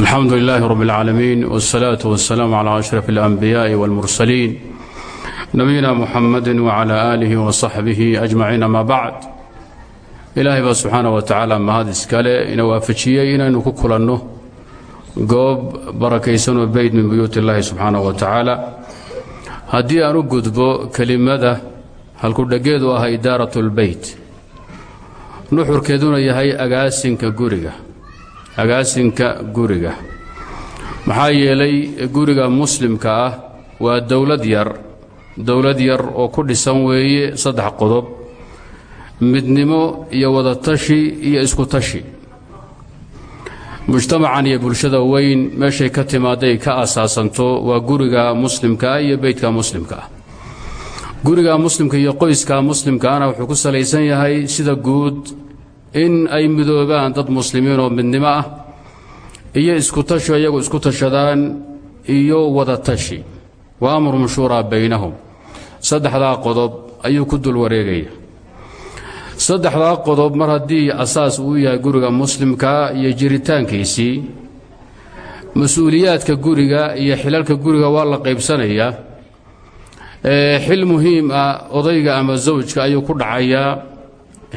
alxamdu lilaahi rab اlcaalamiin wاsalaatu wasalaamu calaa ashraf اlanbiyaaءi wاlmursaliin nabiyina muxamadi wcala aalihi wasaxbihi ajmaciin ama bacd ilaahay baa subxaana wa tacaala mahad iskale ina waafajiyey inaynu ku kulanno goob barakaysanoo beyd min buyuut illaahi subxaana wa tacaala haddii aan u gudbo kelimada halkudhegeedu ah idaarat اlbeyt nuxurkeeduna yahay agaasinka guriga agaasinka guriga. Maxaa yeelay guriga muslimka ah waa dowlad yar dowlad yar oo ku dhisan weeye saddex qodob midnimo iyo wadatashi iyo isku tashi mujtamacan iyo bulshada weyn meeshay ka timaaday ka asaasanto waa guriga muslimka ah iyo beydka muslimka ah. Guriga muslimka iyo qoyska muslimkaana wuxuu ku salaysan yahay sida guud in ay midoobaan dad muslimiin oo midnimo ah iyo isku tasho iyagu isku tashadaan iyo wada tashi. Wa amrun shuuraa baynahum. Saddexdaa qodob ayuu ku dul wareegaya. Saddexdaa qodob mar haddii asaas uu yahay guriga muslimka iyo jiritaankiisii mas'uuliyaadka guriga iyo xilalka guriga waa la qaybsanayaa xil muhiim ah odayga ama zawjka ayuu ku dhacayaa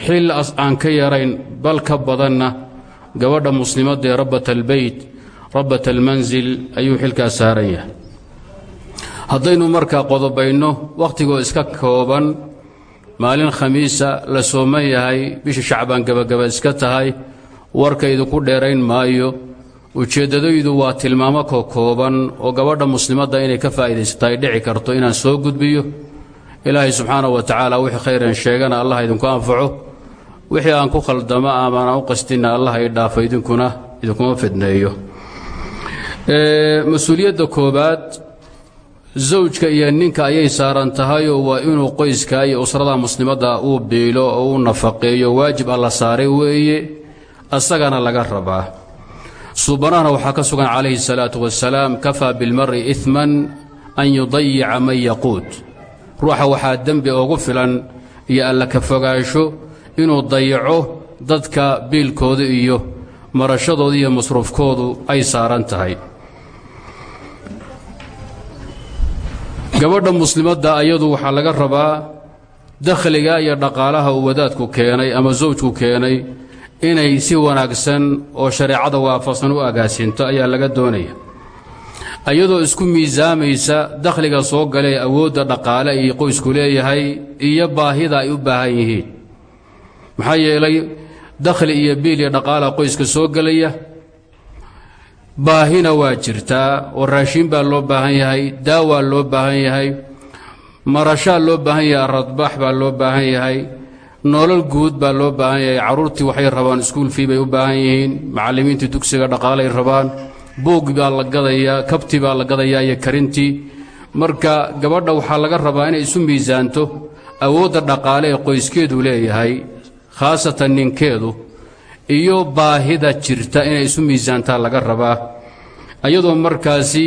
xil aan ka yarayn bal ka badanna gabadha muslimaddaee rabbat albeyt rabbat almansil ayuu xilkaas saaran yahay. Haddaynu markaa qodobayno wakhtigoo iska kooban maalin khamiisa la sooman yahay bisha shacbaan gebagaba iska tahay warkaydu ku dheerayn maayo ujeeddadaydu waa tilmaamo ko kooban oo gabadha muslimadda inay ka faa'iidaysato ay dhici karto inaan soo gudbiyo ilaahay subxaanahu wa tacaala wixii khayran sheegana allah idinku anfaco. Wixii aan ku khaldamo amaan u qastinna allah i dhaafo idinkuna idinkuma fidneeyo. Mas'uuliyadda koobaad zawjka iyo ninka ayay saaran tahayoo waa inuu qoyska iyo usrada muslimadda uu biilo oo u nafaqeeyo. Waajib alla saaray weeye asagana laga rabaa. Suubanahna waxaa ka sugan calayhi salaatu wasalaam kafaa bilmari iman an yudayica man yaquud ruuxa waxaa dembi ugu filan iyo alla ka fogaansho inuu dayaco dadka biilkooda iyo marashadooda iyo masruufkoodu ay saaran tahay. Gabadha muslimadda ayadu waxaa laga rabaa dakhliga iyo dhaqaalaha uu wadaadku keenay ama sawjku keenay inay si wanaagsan oo shareecada waafaqsan u agaasinto ayaa laga doonaya iyadoo isku miisaamaysa dakhliga soo galee awoodda dhaqaale iyo qoysku leeyahay iyo baahida ay u baahan yihiin. Maxaa yeelay dakhli iyo biil iyo dhaqaala qoyska soo gelaya baahina waa jirtaa oo raashiin baa loo baahan yahay daawaa loo baahan yahay marashaa loo baahan yahay aradbaax baa loo baahan yahay nolol guud baa loo baahan yahay carruurtii waxay rabaan iskuul fii bay u baahan yihiin macallimiintii dugsiga dhaqaalay rabaan buugi baa la gadayaa kabti baa la gadayaa iyo karintii. Marka gabadha waxaa laga rabaa inay isu miisaanto awoodda dhaqaale ee qoyskeedu leeyahay khaasatan ninkeedu iyo baahida jirta inay isu miisaantaa laga rabaa. Iyadoo markaasi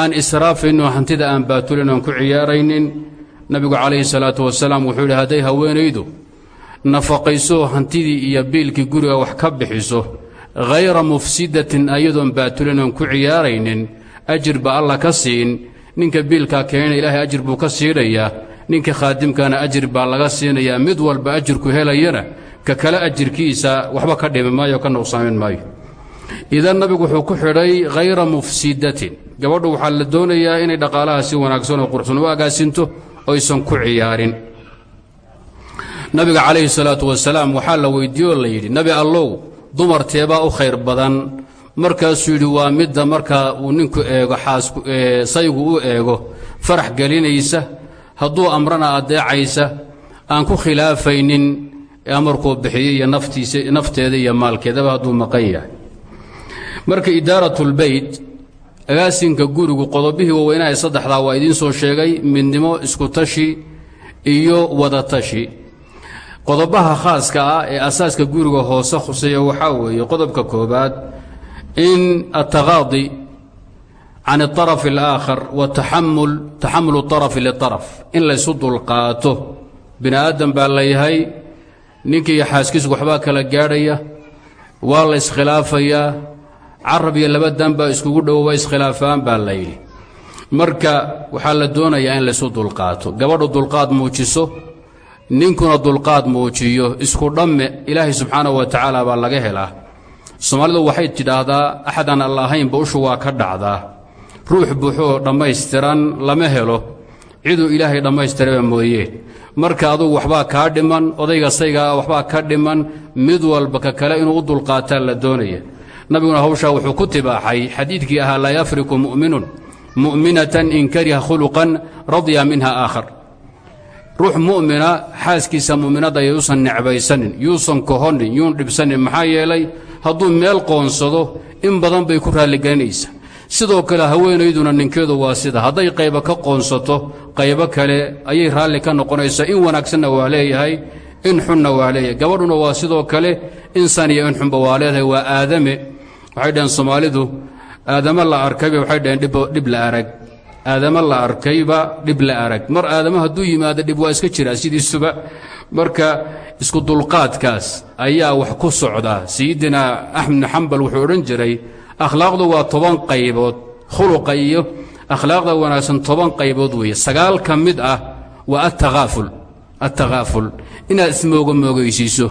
aan israafayno hantida aan baatulin oon ku ciyaaraynin nabigu calayhi salaatu wasalaam wuxuu yidhi hadday haweenaydu nafaqayso hantidii iyo biilkii guriga wax ka bixiso hayra mufsidatin ayadoon baatulin oon ku ciyaaraynin ajir baa alla ka siin ninka biilkaa keenana ilaahay ajir buu ka siinayaa ninka khaadimkaana ajir baa laga siinayaa mid walba ajirku helayana ka kale ajirkiisa waxba ka dhimi maayo ka nuqsaamin maayo idan nabigu wuxuu ku xidhay hayra mufsidatin gabadhu waxaa la doonayaa inay dhaqaalaha si wanaagsan oo quruxsan u agaasinto oysan ku ciyaarin nabiga calayhi salaatu wasalaam waxaa la allow dumarteebaa u khayr badan. Markaasuu yidhi waa midda markaa uu ninku eego xaasku saygu u eego farax gelinaysa hadduu amrana addeecaysa aan ku khilaafaynin amarkuu bixiyey iyo naftiisa nafteeda iyo maalkeedaba hadduu maqan yahay. Marka idaaratulbeyt agaasinka gurigu qodobihii waaweynaha saddexdaa waa idiin soo sheegay midnimo isku tashi iyo wadatashi qodobaha khaaska ah ee asaaska guriga hoose khuseeya waxaa weeye qodobka koobaad in ataqaadi can اطaraf اlآakhar wa taxamul taxamulu طarafi liطaraf in laysu dulqaato bini aadam baa layahay ninkii iyo xaaskiisu waxbaa kala gaadhaya waa la iskhilaafayaa carab iyo laba dan baa iskugu dhowo waa iskhilaafaan baa la yidhi marka waxaa la doonayaa in laysu dulqaato gabadhu dulqaad muujiso ninkuna dulqaad muujiyo isku dhamme ilaahay subxaanahu wa tacaala baa laga helaa. Soomaalidu waxay tidhaahdaa alla ahaynba ushu waa ka dhacdaa. Ruux buuxoo dhammaystiran lama helo. Ciduu ilaahay dhammaystiraba mooye. Marka adugu waxbaa kaa dhiman odayga saygaa waxbaa ka dhiman mid walba ka kale inuu u dulqaataa la doonaya nabiguna hawshaa wuxuu ku tibaaxay xadiidkii ahaa laa yafriku mu'minun mu'minatan in kariha khuluqan radya minha aakhar ruux mu'mina xaaskiisa mu'minadda yuusan necbaysanin yuusan kohonin yuun dhibsanin maxaa yeelay hadduu meel qoonsado in badan bay ku raalligelinaysa sidoo kale haweenayduna ninkeedu waa sida hadday qaybo ka qoonsato qaybo kale ayay raalli ka noqonaysaa in wanaagsanna waa leeyahay in xunna waa leeyahay. Gabadhuna waa sidoo kale insan iyo in xunba waa leedahay waa aadame. Waxay dhaheen soomaalidu aadamo la arkayba waxay dhaheen dhib la arag aadamo la arkayba dhib la arag. Mar aadamo hadduu yimaado dhib waa iska jiraa sidiisuba. Marka isku dulqaadkaas ayaa wax ku socdaa sayidina axmed bn xambal wuxuu odhan jiray akhlaaqdu waa toban qaybood khuluqa iyo akhlaaqda wanaagsan toban qaybood weeye. Sagaal ka mid ah waa attakaaful attakaaful inaad ismooga moogaysiiso.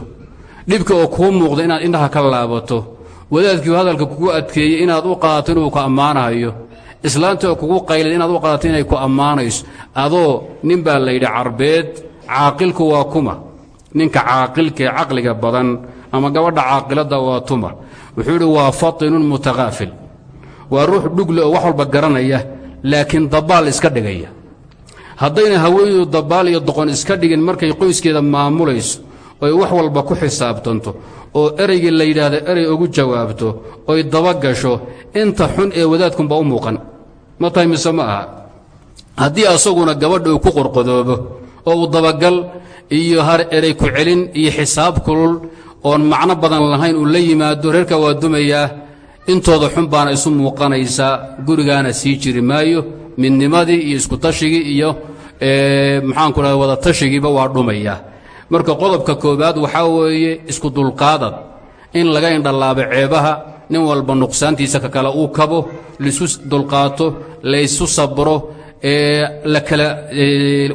Dhibka oo kuu muuqda inaad indhaha ka laabato. Wadaadkii hadalka kugu adkeeyey inaad u qaadato inuu ku ammaanayo islaanta oo kugu qaylid inaad u qaadato inay ku ammaanayso. Adoo nin baa layidhi carbeed caaqilku waa kuma ninka caaqilkaee caqliga badan ama gabadha caaqiladda waa tuma. Wuxuu yidhi waa fatinun mutakaafil waa ruux dhugle oo wax walba garanaya laakiin dabbaal iska dhigaya. Haddayna haweenaydu dabbaal iyo doqon iska dhigin markay qoyskeeda maamulayso oy wax walba ku xisaabtanto oo ereygii la yidhaahda erey ugu jawaabto oy dabagasho inta xun ee wadaadkunba u muuqan ma tahay mise ma aha? Haddii asaguna gabadha uu ku qorqodoobo oo uu dabagal iyo har erey ku celin iyo xisaab kulul oon macno badan lahayn uu la yimaado reerka waa dumayaa intooda xun baana isu muuqanaysaa gurigaana sii jiri maayo midnimadii iyo iskutashigii iyo maxaanku dhaha wada tashigiiba waa dhumaya. Marka qodobka koowaad waxaa weeye isku dulqaadad. In laga indhallaabo ceebaha nin walba nuqsaantiisa ka kale uu kabo laisu dulqaato laysu sabro ee la kala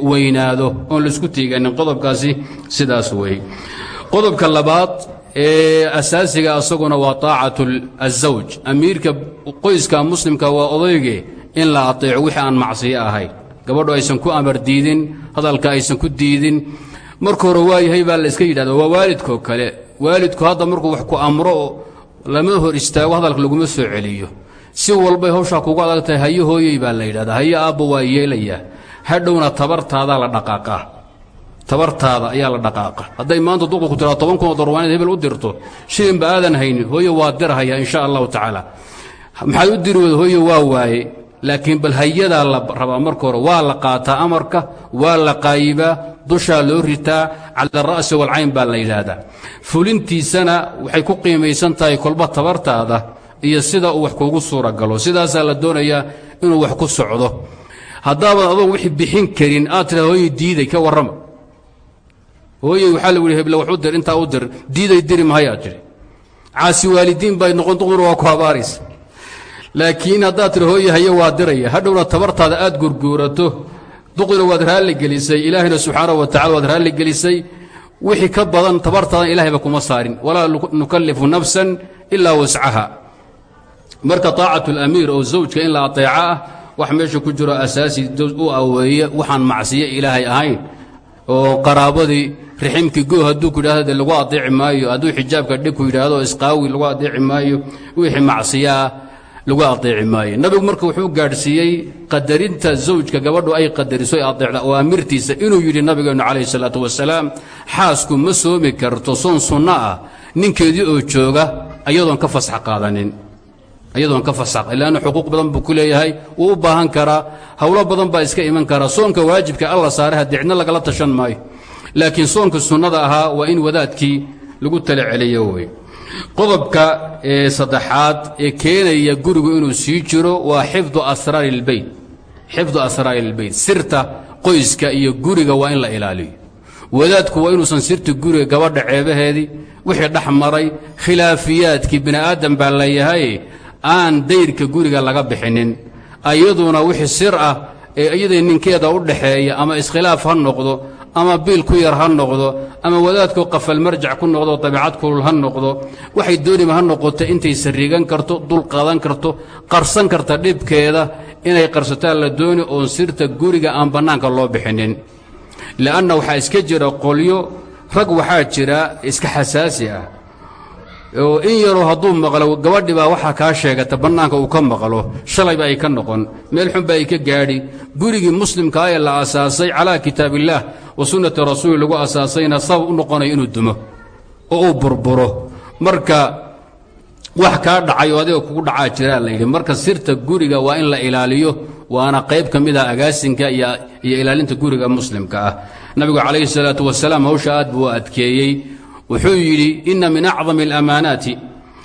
weynaado oon la isku tiiganin. Qodobkaasi sidaas weeye qodobka labaad ee asaasiga asaguna waa taacatu azawj. Amiirka qoyska muslimka waa odayge in la ateeco wixii aan macsiyo ahayn gabadhu aysan ku amar diidin hadalka aysan ku diidin. Marka hore waayahay baa la iska yidhahda waa waalidkoo kale. Waalidku hadda markuu wax ku amro lama hor istaago hadalka laguma soo celiyo. Si walbay hawshaa kugu adag tahay hayo hooyey baa la yidhahdaa hayo aabba waa yeelayaa. Hadhowna tabartaadaa la dhaqaaqaa tabartaada ayaa la dhaqaaqa. Hadday maanta duqu ku tiraa toban kun oo dorwaaneed hebel u dirto shilinba aadan haynin hooyo waa dirhaya insha allahu tacaala. Maxaad u diri weda hooyo waa waaye laakiin bal hayadaa la rabaa marka hore waa la qaataa amarka waa la qaayibaa dushaa loo ritaa cala ara'si walcayn baa la yidhaahdaa. Fulintiisana waxay ku qiimaysan tahay kolba tabartaada iyo sida uu wax kuugu suura galo sidaasaa la doonayaa inuu wax ku socdo. Haddaabaad adoon wixii bixin karin aad tiraada hooyo diiday ka warrama. Hooyey waxaa lagu yidhi heble wax u dir intaa u dir. Diiday diri mahayaa tidhi caasi waalidiin bay noqon duqduna waa ku habaaraysa laakiin haddaad tiri hooye haye waa diraya hadhowna tabartaada aad gurguurato. Duqdina waad raalli gelisay ilaahayna subxaanahu wa tacala waad raalli gelisay. Wixii ka badan tabartaadan ilahayba kuma saarin. Walaa nukallifu nafsan ilaa wascaha. Marka taacatu alamiir oo zawjka in la ateeco ah wax meesha ku jiro asaasi u aweeye waxaan macsiyo ilaahay ahayn. Oo qaraabadii riximkii goo hadduu ku yidhahdo de lagu adeeci maayo hadduu xijaabka dhig ku yidhaahdo isqaawi lagu adeeci maayo wixii macsiyaa lagu adeeci maayo. Nabigu marka wuxuu gaadhsiiyey qadarinta zawjka gabadhu ay qadariso adeecda. Oo amirtiisa inuu yidhi nabigeennu calayhi salaatu wasalaam xaasku ma soomi karto soon sunno ah. Ninkeedii oo jooga ayadoon ka fasax qaadanin. Ayadoon ka fasax. Ilaanna xuquuq badan buu ku leeyahay. Wuu u baahan karaa. Howlo badan baa iska iman karaa. Soonka waajibka alla saaraha dicna lagala tashan maayo. Laakiin soonka sunnada ahaa waa in wadaadkii lagu tala celiyo wey qodobka ee saddexaad ee keenaya gurigu inuu sii jiro waa xifdu asraari اlbeyt xifdu asraari اlbeyt sirta qoyska iyo guriga waa in la ilaaliyo. Wadaadku waa inuusan sirta guriga gabadha ceebaheedii wixii dhex maray khilaafiyaadkii bini aadam baa leeyahay aan dayrka guriga laga bixinin. Ayaduna wixii sir ah ee iyadai ninkeeda u dhaxeeya ama iskhilaaf ha noqdo ama biil ku yar ha noqdo ama wadaadkoo qafal marjac ku noqdo dabiicad kulul ha noqdo waxay dooniba ha noqoto intay sariigan karto dul qaadan karto qarsan karta dhibkeeda inay qarsataan la dooni oon sirta guriga aan bannaanka loo bixinin. Li'anna waxaa iska jira qolyo rag waxaa jira iska xasaasi ah oo in yaroo hadduu maqlo gabadhi baa waxaa kaa sheegata bannaanka uu ka maqlo shalayba ay ka noqon. Meel xunba ay ka gaadhi. Gurigii muslimkaa ee la asaasay calaa kitaabillaah wa sunnati rasuuli lagu asaasayna sabab u noqonayo inuu dumo oo uu burburo. Marka wax kaa dhacay oo adiga kugu dhacaa jiraa layidhi marka sirta guriga waa in la ilaaliyo waana qayb ka mid ah agaasinka iyo ilaalinta guriga muslimka ah. Nabigu calayhi salaatu wasalaam hawsha aad buu adkeeyey wuxuu yidhi ina min acdami alamaanaati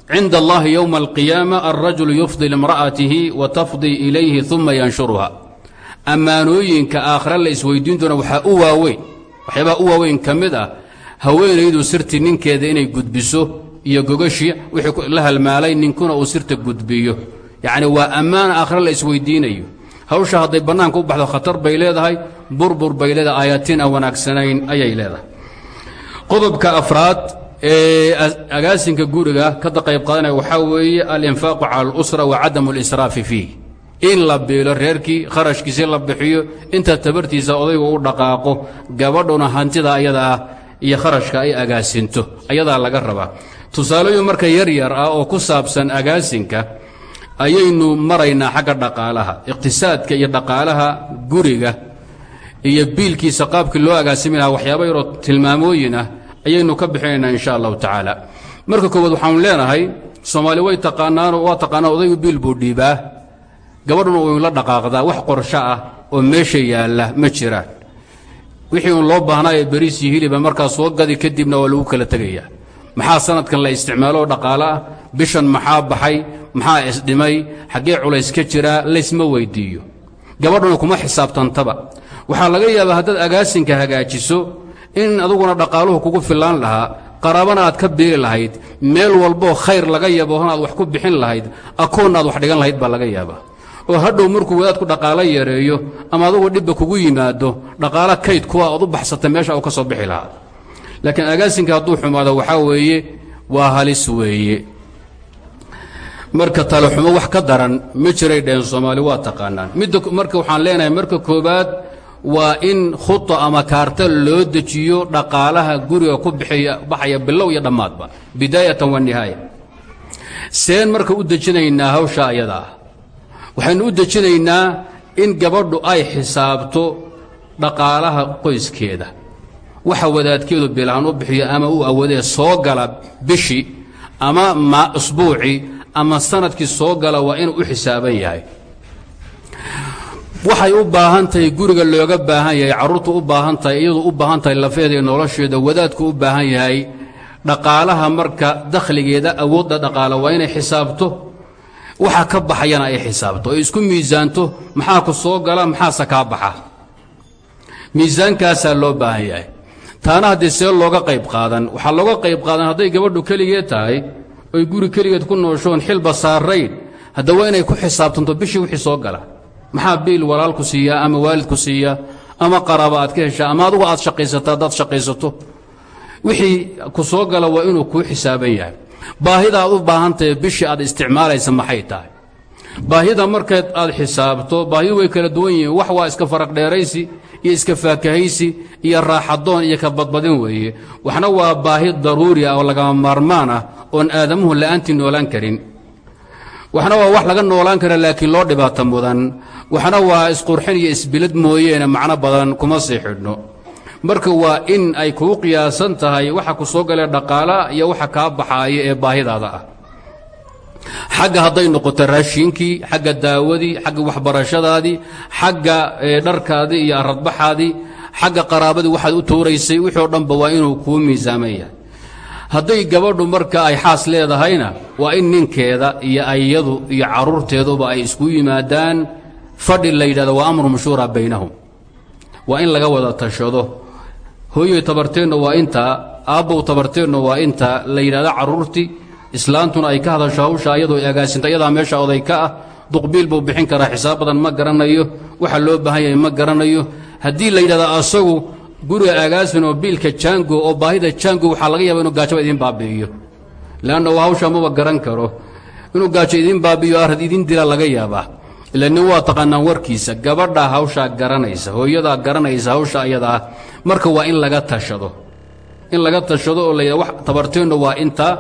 cinda allahi yowma alqiyaama alrajulu yufdi limra'atihi wa tafdii ilayhi uma yanshuruha. Ammaanooyinka aakhira la isweydiin doona waxaa u waaweyn waxyaabaha u waaweyn ka mid ah haweenaydu sirti ninkeeda inay gudbiso iyo gogashi wixii la halmaalay ninkuna uu sirta gudbiyo. Yacni waa ammaan aakhira la isweydiinayo. Hawsha hadday bannaanka u baxdo khatar bay leedahay burbur bay leedahay aayatiin aan wanaagsanayn ayay leedahay qodobka afraad ee agaasinka guriga ka qayb qaadanaya waxaa weeye alinfaaqu cala alusra wa cadamu alisraafi fiih. In la biilo reerkii kharashkiisi la bixiyo inta tabartiisa odaygu u dhaqaaqo gabadhuna hantida ayada ah iyo kharashka ay agaasinto ayadaa laga rabaa. Tusaalooyin marka yar yar ah oo ku saabsan agaasinka ayaynu maraynaa xagga dhaqaalaha iqtisaadka iyo dhaqaalaha guriga iyo biilkiisa qaabkii loo agaasimi lahaa waxyaaba yaroo tilmaamooyin ah ayaynu ka bixinaynaa insha allahu tacaala. Marka koowaad waxaanu leenahay soomaali way taqaanaano waa taqaanaan odaygu biil buu dhiibaa. Gabadhuna way la dhaqaaqdaa wax qorsho ah oo meesha yaalla ma jiraan wixii uun loo baahnaa ee beriis iyo hiliba markaa soo gadi kadibna waa lagu kala tegayaa. Maxaa sanadkan la isticmaalo oo dhaqaalo ah bishan maxaa baxay? Maxaa isdhimay xaggee culays ka jiraa laysma weyddiiyo gabadhuna kuma xisaabtantaba waxaa laga yaabaa haddaad agaasinka hagaajiso in aduguna dhaqaaluhu kugu fillaan lahaa qaraabana aad ka biiri lahayd meel walboo khayr laga yabohon aad wax ku bixin lahayd akoonna aad wax dhigan lahayd baa laga yaabaa. Oo hadhow markuu wadaadku dhaqaalo yareeyo ama adugu dhibba kugu yimaado dhaqaalo kayd kuwa aad u baxsata meesha uu ka soo bixi lahaa. Laakiin agaasinka hadduu xumaado waxaa weeye waa halis weeye. Marka taleexumo wax ka daran ma jiray dheheen soomaali waa taqaanaan. Midda marka waxaan leenahay marka koowaad waa in khuta ama kaarta loo dejiyo dhaqaalaha guriga ku baxaya bilow iyo dhammaadba bidaayatan wa nihaaya. Seen marka u dejinaynaa hawsha ayada ah waxaynu u dejinaynaa in gabadhu ay xisaabto dhaqaalaha qoyskeeda. Waxa wadaadkeedu bilahan u bixiyo ama uu awoodee soo gala bishii ama ma usbuucii ama sannadkii soo gala waa inuu u xisaaban yahay waxay u baahan tahay guriga looga baahan yahay carruurtu u baahan tahay iyadu u baahan tahay lafeeda nolosheeda wadaadku u baahan yahay dhaqaalaha marka dakhligeeda awoodda dhaqaala waa inay xisaabto. Waxa ka baxayana ay xisaabto oo isku miisaanto maxaa ku soo gala maxaase kaa baxa? Miisaankaasaa loo baahan yahay. Taana haddii see looga qayb qaadan waxaa looga qayb qaadan hadday gabadhu keligeed tahay oy guri keligeed ku nooshoon xilba saarayn hadda waa inay ku xisaabtanto bishii wixii soo gala maxaa biil walaalku siiyaa ama waalidku siiyaa ama qaraaba aad ka heshaa ama adugu aad shaqaysato haddaad shaqaysato? Wixii ku soo gala waa inuu kuu xisaaban yahay. Baahida aad u baahan tahay bishii aad isticmaalaysa maxay tahay? Baahida markeed aad xisaabto baahidu way kala duwan yihiin. Wax waa iska faraq dheeraysi iyo iska faakahaysi iyo raaxadoon iyo ka badbadin weeye. Waxna waa baahi daruuri ah oo lagama maarmaan ah oon aadamuhu la'aantii noolaan karin waxna waa wax laga noolaan kara laakiin loo dhibaato mudan. Waxna waa isqurxin iyo isbilad mooyeene macno badan kuma sii xidhno. Marka waa in ay kuu qiyaasan tahay waxa ku soo galee dhaqaala iyo waxa kaa baxaaya ee baahidaada ah. Xagga hadday noqoto raashiinkii xagga daawadii xagga waxbarashadaadii xagga dharkaadii iyo aradbaxaadii xagga qaraabadii waxaad u tuuraysay wixii o dhanba waa inuu kuu miisaaman hadday gabadhu marka ay xaas leedahayna waa in ninkeeda iyo ayadu iyo carruurteeduba ay isku yimaadaan. Fadhi la yidhahdo waa amru mashhuura baynahum. Waa in laga wada tashado. Hooyoy tabarteenna waa intaa aabbow tabarteenna waa intaa la yidhahdo carruurtii islaantuna ay ka hadasho hawsha ayadoo agaasinta ayadaa meesha oday ka ah duqbiil buu bixin karaa xisaab badan ma garanayo waxa loo baahan yahay ma garanayo. Haddii la yidhahdo asagu guriga agaasin oo biilka jango oo baahida jango waxaa laga yaaba inuu gaajaba idiin baabi'iyo. Leanna uu hawsha maba garan karo. Inuu gaajo idiin baabi'iyo arad idiin dila laga yaabaa. Ila waa taqaanaan warkiisa gabadhaa hawshaa garanaysa hooyadaa garanaysa hawsha ayadaa marka waa in laga tashado. In laga tashado oo la wax tabarteennu waa intaa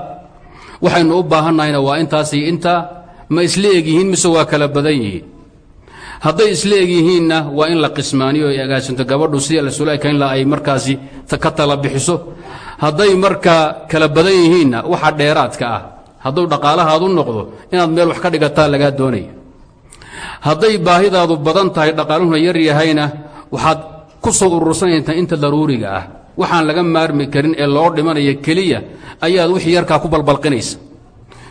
waxaynu u baahannahayna waa intaas iyo intaa ma isla eg yihiin mise waa kala badan yihiin hadday isla eg yihiinna waa in la qismaaniyo ay agaasinto gabadhu sidii lasulaekayn la ay markaasi ka tala bixiso hadday markaa kala badan yihiinna waxa dheeraadka ah. Hadduu dhaqaalahaadu noqdo inaad meel wax ka dhigataa lagaa doonaya. Hadday baahidaadu badan tahay dhaqaaluhuna yar yahayna waxaad ku soo urursanaytaa inta daruuriga ah. Waxaan laga maarmi karin ee loo dhimanaya keliya ayaad wixii yarkaa ku balbalqinaysa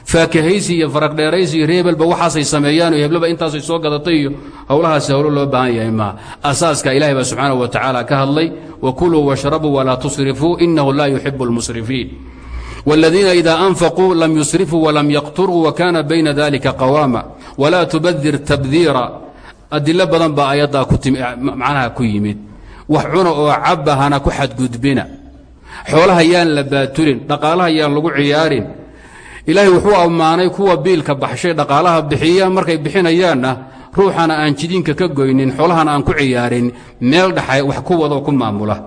faakahaysi iyo faragdheeraysi iyo reebelba waxaasay sameeyaan iyo heblaba intaasay soo gadatay iyo howlahaasi howlo loo baahan yahay maa asaaska ilahay baa subxaanahu wa tacaala ka hadlay wakuluu washrabuu walaa tusrifuu inahu laa yuxibu اlmusrifiin wاladiina ida anfaquu lam yusrifuu walam yaqturuu wakana bayna dalika qawaama walaa tubadir tabdiira. Adilo badan baa ayaddaa macnaha ku yimid. Wax cuna oo cabba hana ku xadgudbina. Xoolaha yaan la baatulin dhaqaalaha yaan lagu ciyaarin ilaahay wuxuu ammaanay kuwa biilka baxshay dhaqaalaha bixiya markay bixinayaanna ruuxana aan jidinka ka goynin xoolahana aan ku ciyaarin meel dhaxa wax ku wadaoo ku maamula.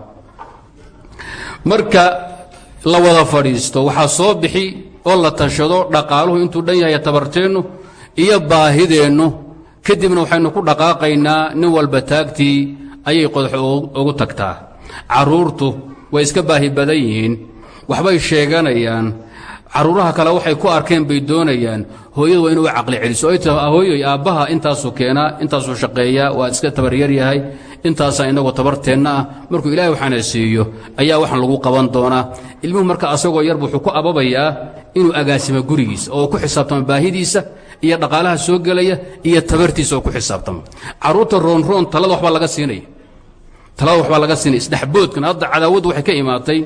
Marka la wada fadhiisto waxaa soo bixi oo la tashado dhaqaaluhu intuu dhan yahay tabarteennu iyo baahideennu. Kadibna waxaynu ku dhaqaaqaynaa nin walba taagtii ayay qodax ugu tagtaa. Carruurtu way iska baahi badan yihiin. Waxbay sheeganayaan carruuraha kale waxay ku arkeen bay doonayaan hooyadu waa inuu caqli celiso. Ay taa hooyoy aabbaha intaasuu keenaa intaasuu shaqeeyaa waa iska tabaryar yahay intaasaa inagoo tabarteenna ah. Markuu ilaahay waxaana siiyo ayaa waxaan lagu qaban doonaa. Ilmuhu marka asagoo yarba wuxuu ku ababayaa inuu agaasimo gurigiisa oo ku xisaabtamo baahidiisa iyo dhaqaalaha soo gelaya iyo tabartiisa oo ku xisaabtamo. Carruurta roonroon talada waxbaa laga siinaya. Talada waxbaa laga siinaya. Isdhexboodkan hadda cadaawaddu waxay ka imaatay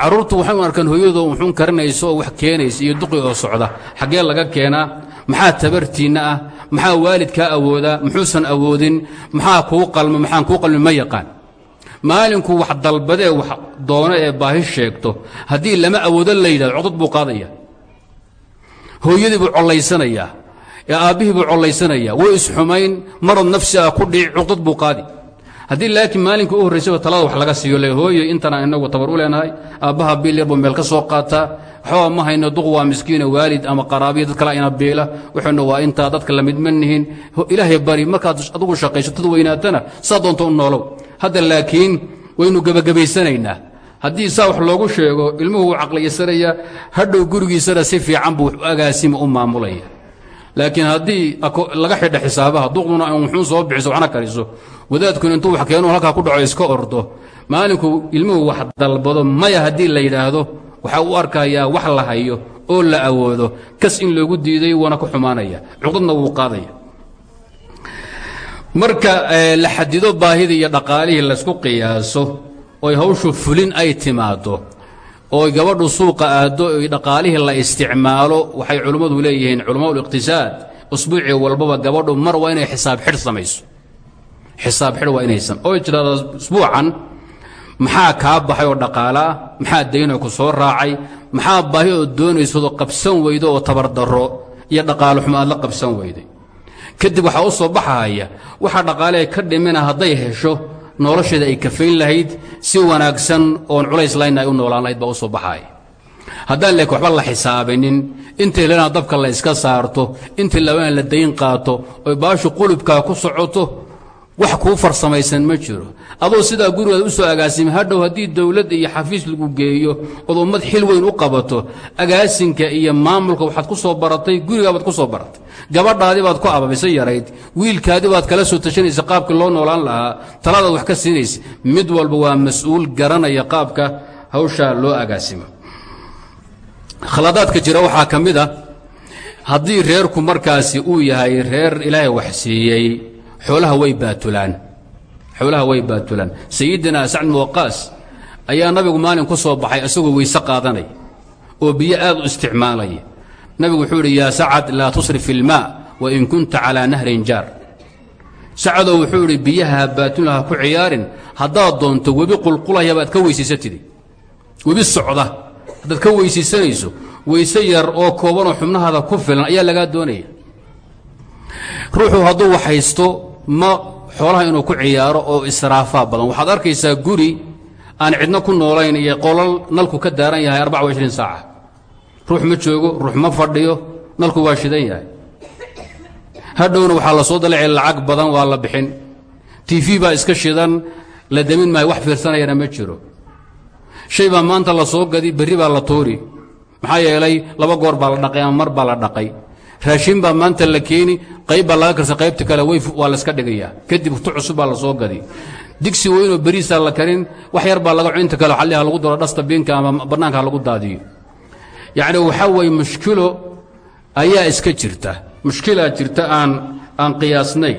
carruurtu waxay u arkaan hooyadoo wuxuun karinayso oo wax keenaysa iyo duqi oo socda. Xaggee laga keenaa maxaa tabartiinna ah maxaa waalidkaa awoodaa muxuusan awoodin maxaa kuu qalmo maxaan kuu qalmin ma yaqaan. Maalinku wax dalbadee wax doono ee baahi sheegto haddii lama awoodo la yidhahdo codod buu qaadaya. Hooyadii buu collaysanayaa ee aabbihii buu collaysanayaa way isxumayn marad nafsi ah ku dhici cuqdad buu qaadi haddii laakiin maalinka u horraysaba talada wax laga siiyo le hooyo intana inagu tabar u leenahay aabbaha biil yar buu meel ka soo qaataa waxbaa ma hayno duq waa miskiina waalid ama qaraabiya dad kale ina biila waxaynu waa intaa dadka la mid ma nihin. Ilaahay bari markaad adugu shaqaysatad weynaatana saa doonto u noolow. Hadda laakiin waynu gebagabaysanaynaa haddii saa wax loogu sheego ilmuhu wuu caqliyaysanayaa hadhow gurigiisana si fiican buu agaasima u maamulaya laakiin haddii laga xidha xisaabaha duqduna wuxuun soo bixiso waxna kariso. Wadaadkuna intuu wax keenu halkaa ku dhaco iska ordo. Maalinku ilmuhu wax dalbado maya haddii la yidhaahdo waxaa u arkayaa wax la hayo oo la awoodo kas in loogu diiday wuuna ku xumaanaya. Cuqdadna wuu qaadaya. Marka la xadido baahidii iyo dhaqaalihii laysku qiyaaso oy hawshu fulin ay timaaddo ooy gabadhu suuqa aaddo oy dhaqaalihii la isticmaalo waxay culimmadu leeyihiin culamaa uliqtisaad usbuucii walbaba gabadhu mar waa inay xisaab xidh samayso. Xisaab xidh waa inaysan. Oy tidhahdo usbuucan maxaa kaa baxay oo dhaqaalaa maxaa daynoo ku soo raacay? Maxaa baahi oo doonaysadoo qabsan weydo oo tabardarro iyo dhaqaalo xumo aad la qabsan weyday? Kadib waxaa u soo baxahaya waxaa dhaqaalehe ka dhimina hadday hesho nolosheeda ay kafayn lahayd si wanaagsan oon culays layn ay u noolaan lahayd baa u soo baxaaya haddaan leek waxba la xisaabinin intii lena dabka la iska saarto intii labana la dayn qaato oy baashu qulubkaa ku socoto wax kuu farsamaysan ma jiro. Adoo sidaa gurigaada u soo agaasima hadhow haddii dowladd iyo xafiis lagu geeyo ood ummad xil weyn u qabato agaasinka iyo maamulka waxaad ku soo baratay gurigaabaad ku soo baratay. Gabadhaadii baad ku ababisay yarayd wiilkaadii baad kala soo tashanaysa qaabkii loo noolaan lahaa taladaad wax ka siinaysa. Mid walba waa mas'uul garanaya qaabka hawshaa loo agaasimo khaladaadka jira waxaa ka mid a haddii reerku markaasi uu yahay reer ilaahay wax siiyey xoolaha way baatulaan. Xoolaha way baatulaan. Sayidina sacd muwaqaas ayaa nabigu maalin ku soo baxay isagoo weyse qaadanaya oo biyo aad u isticmaalaya nabigu wuxuu idhi yaa sacad laa tusrif ilmaa wain kunta calaa nahrin jaar. Sacadow wuxuu idhi biyaha habaatunla ha ku ciyaarin haddaad doonto webi qulqulaya baad ka weysaysatidi webi socda haddaad ka weysaysanayso weyse yar oo koobanoo xubnahaada ku filan ayaa lagaa doonaya. Ruuxu hadduu waxhaysto ma xoolaha inuu ku ciyaaro oo israafaa badan. Waxaad arkaysaa guri aan cidno ku noolayn iyo qolal nalku ka daaran yahay arbaca wa ishriin saaca. Ruux ma joogo ruux ma fadhiyo nalku waa shidan yahay. Hadhowna waxaa la soo dalacay lacag badan waa la bixin. Tv baa iska shidan la damin maayo wax fiirsanayana ma jiro. Shay baa maanta la soo gadi berri baa la tuuri maxaa yeelay laba goor baa la dhaqay ama mar baa la dhaqay raashin baa maanta la keeni qayb laga karsa qaybta kale waa la iska dhigayaa kadib tu cusub la soo gadi. Digsi weynoo beriisaa la karin wax yar baa laga inta kale xalliha lagu daro dhasta biinka ama bannaanka lagu daadiyo. Yacni waxaa weeye mushkilo ayaa iska jirta. Mushkilaa jirta aan aan qiyaasnay.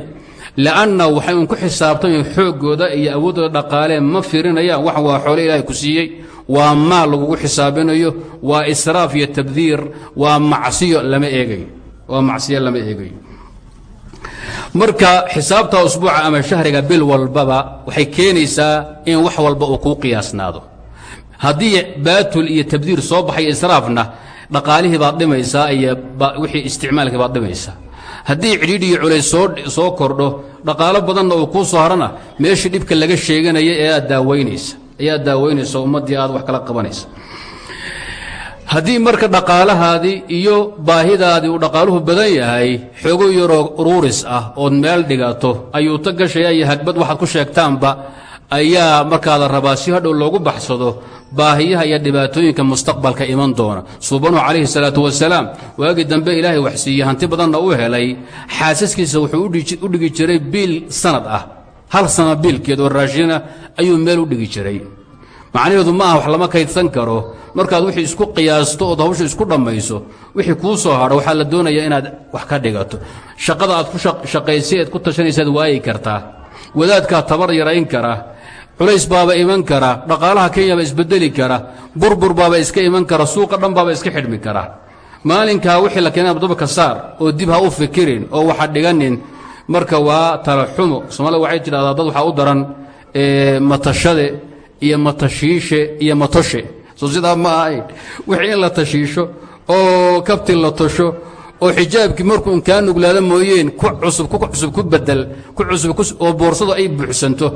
Li'anna waxay ku xisaabtamayn xooggooda iyo awooddooda dhaqaalee ma firinayaan. Wax waa xoole ilaahay ku siiyey. Waa maal lagugu xisaabinayo. Waa israaf iyo tabdiir. Waa macsiyo lama eegayo waa macsiyo lama eegayo. Marka xisaabta usbuuca ama shahriga bil walbaba waxay keenaysaa in wax walba uu kuu qiyaasnaado. Haddii baatul iyo tabdiir soo baxay israafna dhaqaalihii baad dhimaysaa iyo wixii isticmaalkii baad dhimaysaa. Haddii cidhiidh iyo culays soo soo kordho dhaqaalo badanna uu kuu soo harana meeshii dhibka laga sheeganaya ee aad daawaynaysa ayaad daawaynaysa ummaddii aad wax kala qabanaysa haddii marka dhaqaalahaadii iyo baahidaadii uu dhaqaaluhu badan yahay xoogo yaroo uruuris ah ood meel dhigato ayuu ta gashaya iyo hagbad waxaad ku sheegtaanba ayaa markaada rabaa si hadhow loogu baxsado baahiyaha iyo dhibaatooyinka mustaqbalka iman doona. Suubanuhu calayhi salaatu wasalaam waagii dambe ilaahay waxsiiyey hanti badanna u helay xaasaskiisa wuxuu u dhigi jiray biil sanad ah. Hal sana biilkeed oo raashina ayuu meel u dhigi jiray macnaheedu ma aha wax lama kaydsan karo. Markaad wixii isku qiyaasto ood hawsha isku dhammayso wixii kuu soo hadho waxaa la doonayaa inaad wax ka dhigato. Shaqada aad ku shaqaysay ku tashanaysaad waayi kartaa wadaadkaa tabar yarayn kara. Culays baaba iman kara. Dhaqaalaha kenya baa isbedeli kara. Burbur baaba iska iman kara. Suuqa dhan baaba iska xidhmi kara. Maalinkaa wixii la keenay dabka saar oo dib ha u fikirin oo waxa dhiganin marka waa talaxumo soomaalida waxay tidhahdaa dad waxaa u daran matashade iyo matashiishe iyo matoshe soo sidaa ma ahayn wixii in la tashiisho oo kabti la tosho oo xijaabkii markuun kaa nuglaada mooyeen ku cusub ku cusub ku bedel ku cusub oo boorsadu ay buuxsanto.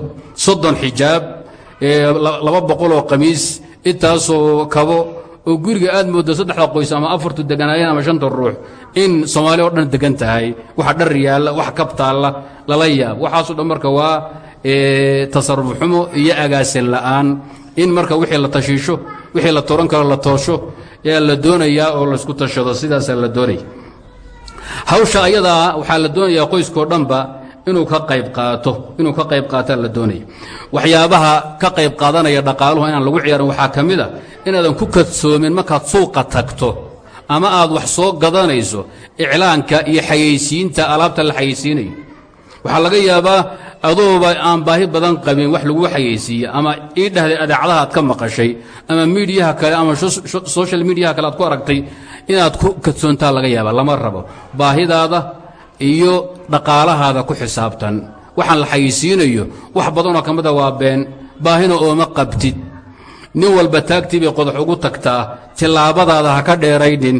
Soddon xijaab laba boqol oo qamiis intaasoo kabo oo guriga aad mooddo saddexda qoys ama afartu deganaayeen ama shanta ruux in soomaali oo dhan degan tahay. Waxa dhar yaalla wax kabtaalla lala yaab. Waxaasoo dhan marka waa tasarruf xumo iyo agaasin la'aan. In marka wixii la tashiisho wixii la toran karo la toosho yaa la doonayaa oo laysku tashado sidaasaa la doonaya hawsha ayadaa waxaa la doonayaa qoyskoo dhanba inuu ka qayb qaato inuu ka qayb qaataa la doonaya waxyaabaha ka qayb qaadanaya dhaqaaluhu inaan lagu ciyaarin waxaa ka mid a inaadan ku kadsoomin markaad suuqa tagto ama aad wax soo gadanayso iclaanka iyo xayaysiinta alaabta la xayaysiinayo waxaa laga yaabaa adooba aan baahi badan qabin wax lagu xayaysiiye ama ii dhahday adeecadaha aad ka maqashay ama miidiyaha kale ama social mediyaha kale aad ku aragtay inaad ku kadsoontaa laga yaaba lama rabo. Baahidaada iyo dhaqaalahaada ku xisaabtan. Waxaan la xayaysiinayo wax badanoo ka mida waa been baahina ooma qabtid. Nin walba taagtii bay qodax ugu tagtaa tillaabadaada ha ka dheeraynin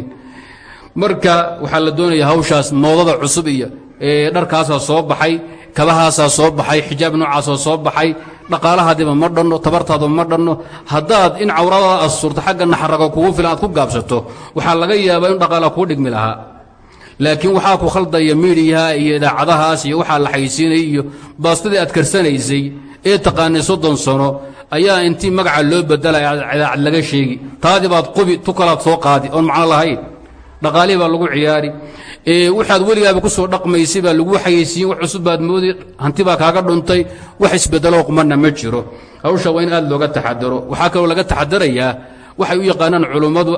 marka waxaa la doonaya hawshaas moodada cusub iyo dharkaasaa soo baxay kabahaasaa soo baxay xijaab noocaasoo soo baxay dhaqaalahaadiba ma dhanno tabartaadaba ma dhanno. Haddaad in cawradaada asturto xagga naxarago kugu filan aad ku gaabsato waxaa laga yaabaa in dhaqaala kuu dhigmi lahaa. Laakiin waxaa ku khaldaya miidiyaha iyo idaacadahaas iyo waxaa la xaysiinay iyo baastadii aad karsanaysay ee taqaanay soddon sano ayaa intii magaca loo bedelaya idaacad laga sheegi. Taadii baad qubi tu kalaad soo qaadi oon macno lahayn. Dhaqaalihii baa lagu ciyaari waxaad weligaaba ku soo dhaqmaysay baa lagu xayaysiin wax cusub baad moodi hanti kaaga dhuntay wax isbedeloo qumanna ma jiro. Hawsha waa aad looga taxadaro waxaa kaloo laga taxadarayaa waxay u yaqaanaan culummadu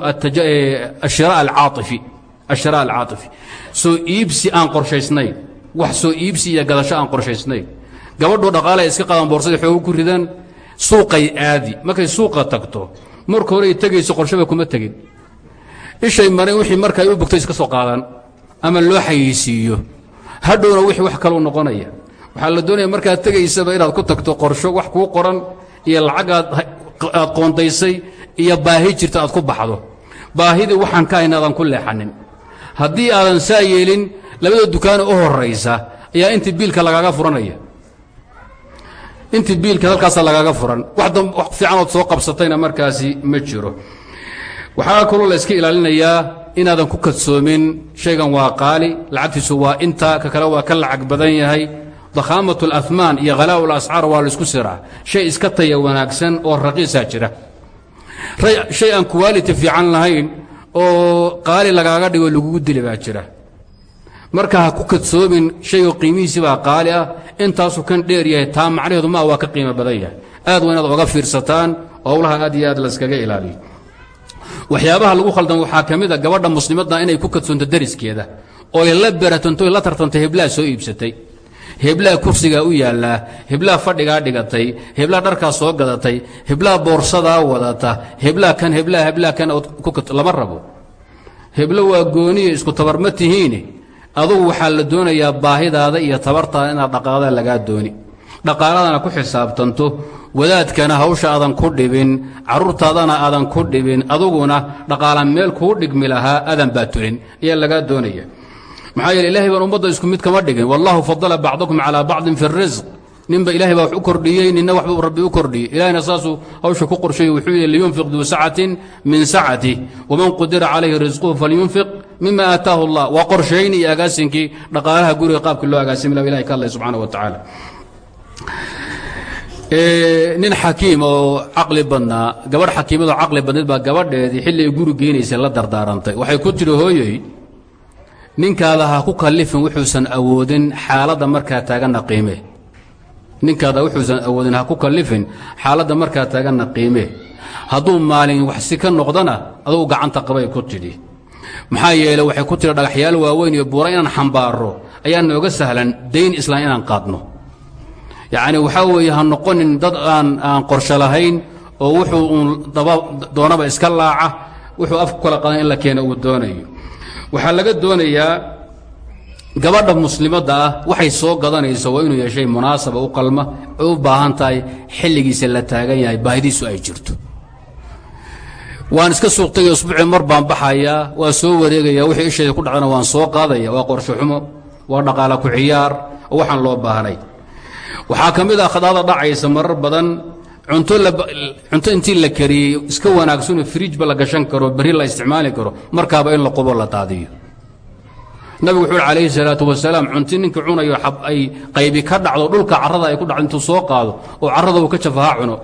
ashira alcaaifi soo iibsi aan qorshaysnayn wax soo iibsi iyo gadasho aan qorshaysnayn. Gabadhoo dhaqaale iska qadan boorsadii xoogu ku ridaan suuqay aadi. Markay suuqa tagto marka hore ay tegayso qorshaba kuma tegin ishay mareen wixii marka ay u bogto iska soo qaadan ama loo xayeysiiyo. Hadhowna wixii wax kaluu noqonaya. Waxaa la doonaya markaad tegaysaba inaad ku tagto qorsho wax kuu qoran iyo lacagaad aad qoondaysay iyo baahi jirta aad ku baxdo. Baahidii waxaan ka ku leexanin. Haddii aadan saa yeelin labada dukaane u horaysa ayaa intii biilka lagaaga furanaya. Intii biilka halkaasa lagaaga furan. Wax fiicanood soo qabsatayna markaasi ma jiro. Waxaa kaloo la iska ilaalinayaa inaadan ku kadsoomin shaygan waa qaali lacagtiisu waa inta ka kale waa ka lacag badan yahay. Dakhaamat alahmaan iyo khalaa'u lascaar waa la isku siraa. Shay iska taya wanaagsan oo raqiisaa jira. Shay aan quality fiican lahayn oo qaali lagaaga dhigo lagugu dili baa jira. Marka ha ku kadsoomin shaygo qiimihiisii baa qaali ah intaasuu kan dheer yahay taa macnaheedu maa waa ka qiimo badan yahay. Aad waa inaad oga fiirsataan howlaha aad iyo aad layskaga ilaaliyo waxyaabaha lagu khaldan waxaa ka mid a gabadha muslimadda inay ku kadsoonto dariskeeda ooy la beratanto la tartantay heblaa soo iibsatay. Heblaa kursigaa u yaallaa heblaa fadhigaa dhigatay heblaa dharkaa soo gadatay heblaa boorsadaa wadata heblaa kan heblaa heblaa kan lama rabo. Heblo waa gooniyo isku tabar ma tihiine adugu waxaa la doonayaa baahidaada iyo tabartaada inaad dhaqaaqdaa lagaa dooni dhaqaaladana ku xisaabtanto wadaadkana hawsha aadan ku dhibin carruurtaadana aadan ku dhibin aduguna dhaqaala meel kuu dhigmi lahaa aadan baa tulin ayaa lagaa doonaya. Maxaa yeele ilahay baan ummadda isku mid kama dhigin. Wallahu fadala bacdakum calaa bacdin fi risq ninba ilahay baa wax u kordhiyey ninna waxbuu rabbi u kordhiyey. Ilahayna saasuu hawsha ku qorsheeyey wuxuu yidhi liyunfiq duu sacatin min sacatih waman qudira calayhi risquhu falyunfiq mima aataahu allah. Waa qorshayni iyo agaasinkii dhaqaalaha guriga qaabkii loo agaasimi laha ilahay ka hadlay subxana wa tacaala nin xakiim oo caqli badnaa gabadh xakiimadoo caqli badnayd baa gabadheedii xilli ay guri geynaysay la dardaarantay. Waxay ku tidhi hooyoy ninkaada ha ku kallifin wuxuusan awoodin xaaladda markaa taaganna qiime. Ninkaada wuxuusan awoodin ha ku kallifin xaaladda markaa taaganna qiime. Hadduu maalin waxsi ka noqdana adugu gacanta qabay ku tidhi. Maxaa yeele waxay ku tidhi dhagaxyaal waaweyn iyo buura inaan xambaaro ayaa nooga sahlan dayn islaan inaan qaadno yacni waxaa weeye ha noqonin dad aan aan qorsho lahayn oo wuxuu doonaba iska laaca wuxuu afku kala qadan in la keena uu doonayo. Waxaa laga doonayaa gabadha muslimadda ah waxay soo gadanayso waa inuu yeeshay munaasaba u qalma oo u baahan tahay xilligiisa la taagan yahay baahidiisu ay jirto. Waan iska suuqtagay usbuucii mar baan baxayaa waa soo wareegaya wixii ishayda ku dhacdana waan soo qaadaya waa qorsho xumo waa dhaqaala ku ciyaar oo waxaan loo baahnay waxaa ka mid ah khadaada dhacaysa marar badan. Cunto intii la kariyey iska wanaagsanoo frijba la gashan karo berri la isticmaali karo markaaba in la qubo la daadiyo. Nabigu wuxuu calayhi salaatu wasalaam cunti ninkii cunayo ay qaybi ka dhacdo dhulka carrada ay ku dhacdo intuu soo qaado oo carrada uu ka jafaha cuno.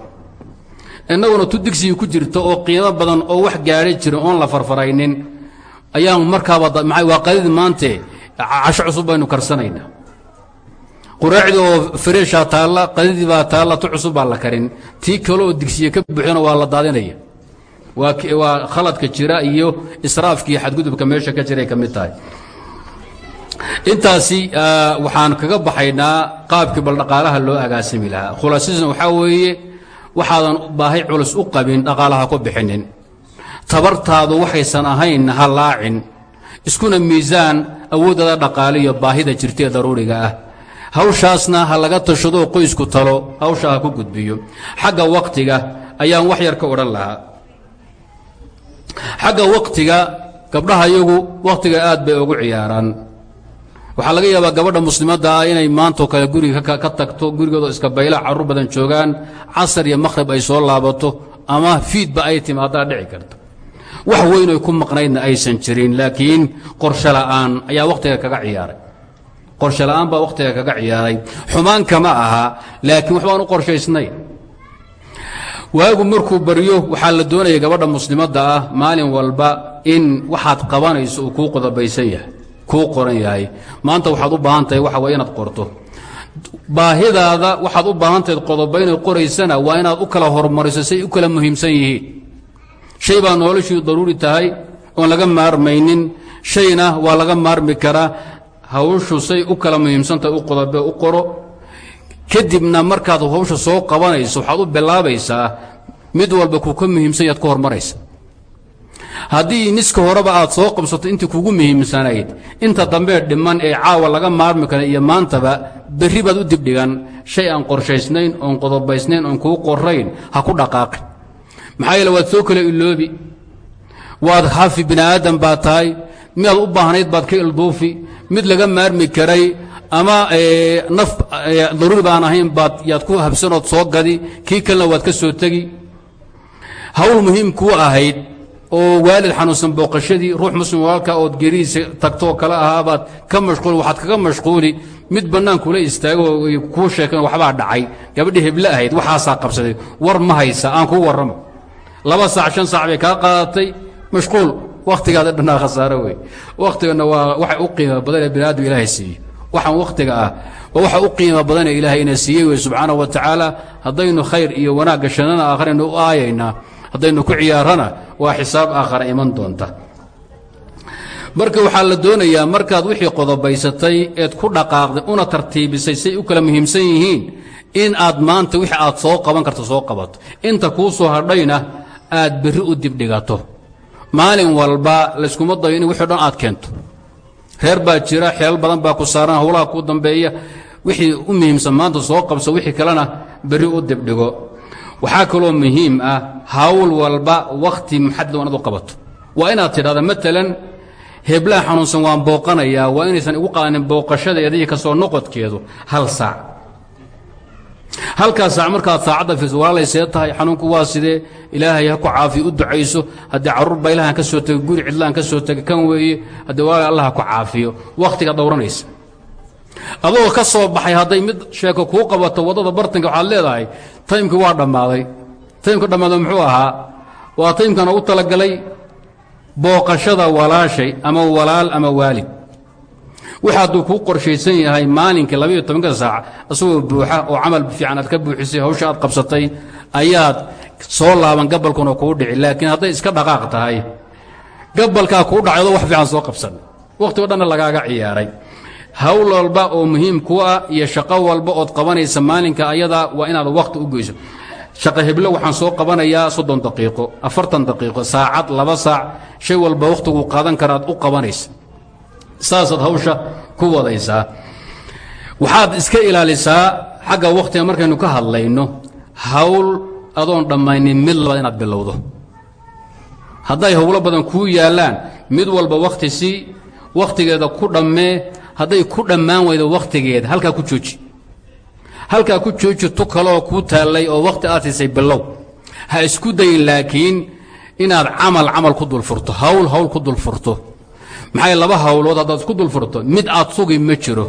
Innaguna tu digsigii ku jirta oo qiimo badan oo wax gaadhay jirin oon la farfaraynin ayaan markaaba waa qadid maante casho cusub baynu karsanaynaa quraacdii oo fareeshaa taalla qadidii baa taalla tu cusub baa la karin. Tii kale oo digsiye ka buuxdana waa la daadinaya. Waa khaladka jira iyo israafkiiyo xadgudubka meesha ka jiray ka mid tahay. Intaasi waxaan kaga baxaynaa qaabkii bal dhaqaalaha loo agaasimi lahaa. Khulaasadiisna waxaa weeye waxaadan baahi culus u qabin dhaqaalaha ku bixinin. Tabartaadu waxaysan ahayn ha laacin. Iskuna miisaan awoodada dhaqaaliyo baahida jirta ee daruuriga ah hawshaasna ha laga tashadoo qoysku talo hawsha ha ku gudbiyo. Xagga wakhtiga ayaan wax yar ka odhan lahaa. Xagga wakhtiga gabdhaha iyagu wakhtiga aad bay ugu ciyaaraan. Waxaa laga yaabaa gabadha muslimadda ah inay maantoo kale guriga ka tagto gurigooda iska bayla carruur badan joogaan casar iyo makhrib ay soo laabato ama fiidba ay timaadaa dhici karta wax weyn oy ku maqnaydna aysan jirin laakiin qorshe la'aan ayaa wakhtiga kaga ciyaaray qorshe la'aan baa kaga ciyaaray. Xumaan kama aha laakiin waxbaan u qorshaysnay. Waagu markuu baryo waxaa la doonaya gabadha muslimadda ah maalin walba in waxaad qabanayso uu kuu qodobaysan yahay kuu qoran yahay. Maanta waxaad u baahan tahay waxa way inaad qorto. Baahidaada waxaad u baahan tahayd qodoba inaad qoraysana waa inaad u kala hormariso say u kala muhiimsan yihiin. Shay baa noloshii daruuri tahay oon laga maarmaynin. Shayna waa laga maarmi karaa hawshu say u kala muhiimsantahay u qodobe u qoro. Kadibna markaad hawsha soo qabanayso waxaad u bilaabaysaa mid walba kuu ka muhiimsan yaad ka hormaraysa. Haddii niska horeba aad soo qabsato intii kugu muhiimsanayd inta dambee dhiman ee caawa laga maarmi kara iyo maantaba berri baad u dibdhigan shay aan qorshaysnayn oon qodobaysnayn oon kuu qorayn ha ku dhaqaaqi maxaa yeele waad soo kala iloobi waad hafi bini aadan baad tahay midaad u baahnayd baad ka ilduufi mid laga maarmi karay ama naf daruuri baan ahayn baad yaad ku habsanood soo gadi kii kalena waad ka soo tegi. Hawl muhiim kuu ahayd oo waalid xanuunsan booqashadii ruux muslim walaalka ood gerihiisa tagtoo kale ahaabaad ka mashquuli waxaad kaga mashquuli mid bannaan kula istaago oo kuu sheeken waxbaa dhacay. Gabadhi heble ahayd waxaasaa qabsaday. War ma haysa aan kuu warramo. Laba saac shan saac bay kaa qaadatay. Mashquul wakhtigaada dhannaa khasaaro wey wakhtigana waa waxa u qiimo badan ee bini aadam ilaahay siiye waxaan wakhtiga ah waa waxa u qiimo badan ee ilaahay ina siiyey wey subxaanahu wa tacaala. Haddaynu khayr iyo wanaag gashanana aakharaynu u aayaynaa haddaynu ku ciyaarana waa xisaab aakhara iman doonta. Marka waxaa la doonayaa markaad wixii qodobaysatay eed ku dhaqaaqday una tartiibisay say u kala muhiimsan yihiin in aad maanta wixii aad soo qaban karto soo qabato. Inta kuu soo hadhayna aad berri u dibdhigato maalin walba layskuma dayo in wixii o dhan aad keento. Reer baa jira xeelal badan baa ku saaran howlaha kuu dambeeya wixii u muhiimsan maanta soo qabso wixii kalena berri u dibdhigo. Waxaa kaloo muhiim ah hawl walba wakhti muxadid inaad u qabato. Waa inaad tidhahda maalan heblaha xanuunsan waan booqanayaa waa inaysan igu qaadanin booqashadeeda iyo ka soo noqodkeedu hal saac halkaa saac markaad saacadda fiirso walaalay see tahay xanuunku waa sidee? Ilaahay ha ku caafiyo u ducayso. Haddii carruur baa ilahan ka soo tegay guri cidlaan ka soo tegay kan weeye haddii walaalay allah ha ku caafiyo. Wakhtiga dowranaysa adoo ka soo baxay hadday mid sheeko kuu qabato waddada bartanka waxaad leedahay taymkii waa dhammaaday. Taymka dhammaada muxuu ahaa? Waa taymkana u talagalay booqashada walaashay ama walaal ama waalid wix hadduu kuu qorshaysan yahay maalinkii labayo tobanka saac isagoo buuxa oo camal fiican aad ka buuxisay hawsha aad qabsatay ayaad soo laaban gabalkuna kuu dhici. Laakiin hadday iska dhaqaaq tahay gabalkaa kuu dhacay adoo wax fiican soo qabsan. Wakhtigo dhanna lagaaga ciyaaray. Hawl walba oo muhiim ku ah iyo shaqo walba ood qabanaysa maalinka ayadaa waa inaad wakhti u geyso shaqo heblo waxaan soo qabanayaa soddon daqiiqo afartan daqiiqo saacad laba saac shay walba wakhtiguu qaadan karaad u qabanaysa saasaad hawsha ku wadaysaa. Waxaad iska ilaalisaa xagga wakhtiga markaynu ka hadlayno hawl adoon dhammaynin mid labaad inaad bilowdo. Hadday howlo badan kuu yaallaan mid walba wakhti si wakhtigeeda ku dhammee hadday ku dhammaan weydo wakhtigeeda halkaa ku jooji. Halkaa ku jooji tu kaleoo kuu taallay oo wakhti aad siisay bilow. Ha isku dayin laakiin inaad camal camal ku dulfurto hawl hawl ku dulfurto maxay laba hawlood haddaad isku dulfurto? Mid aad sugi ma jiro.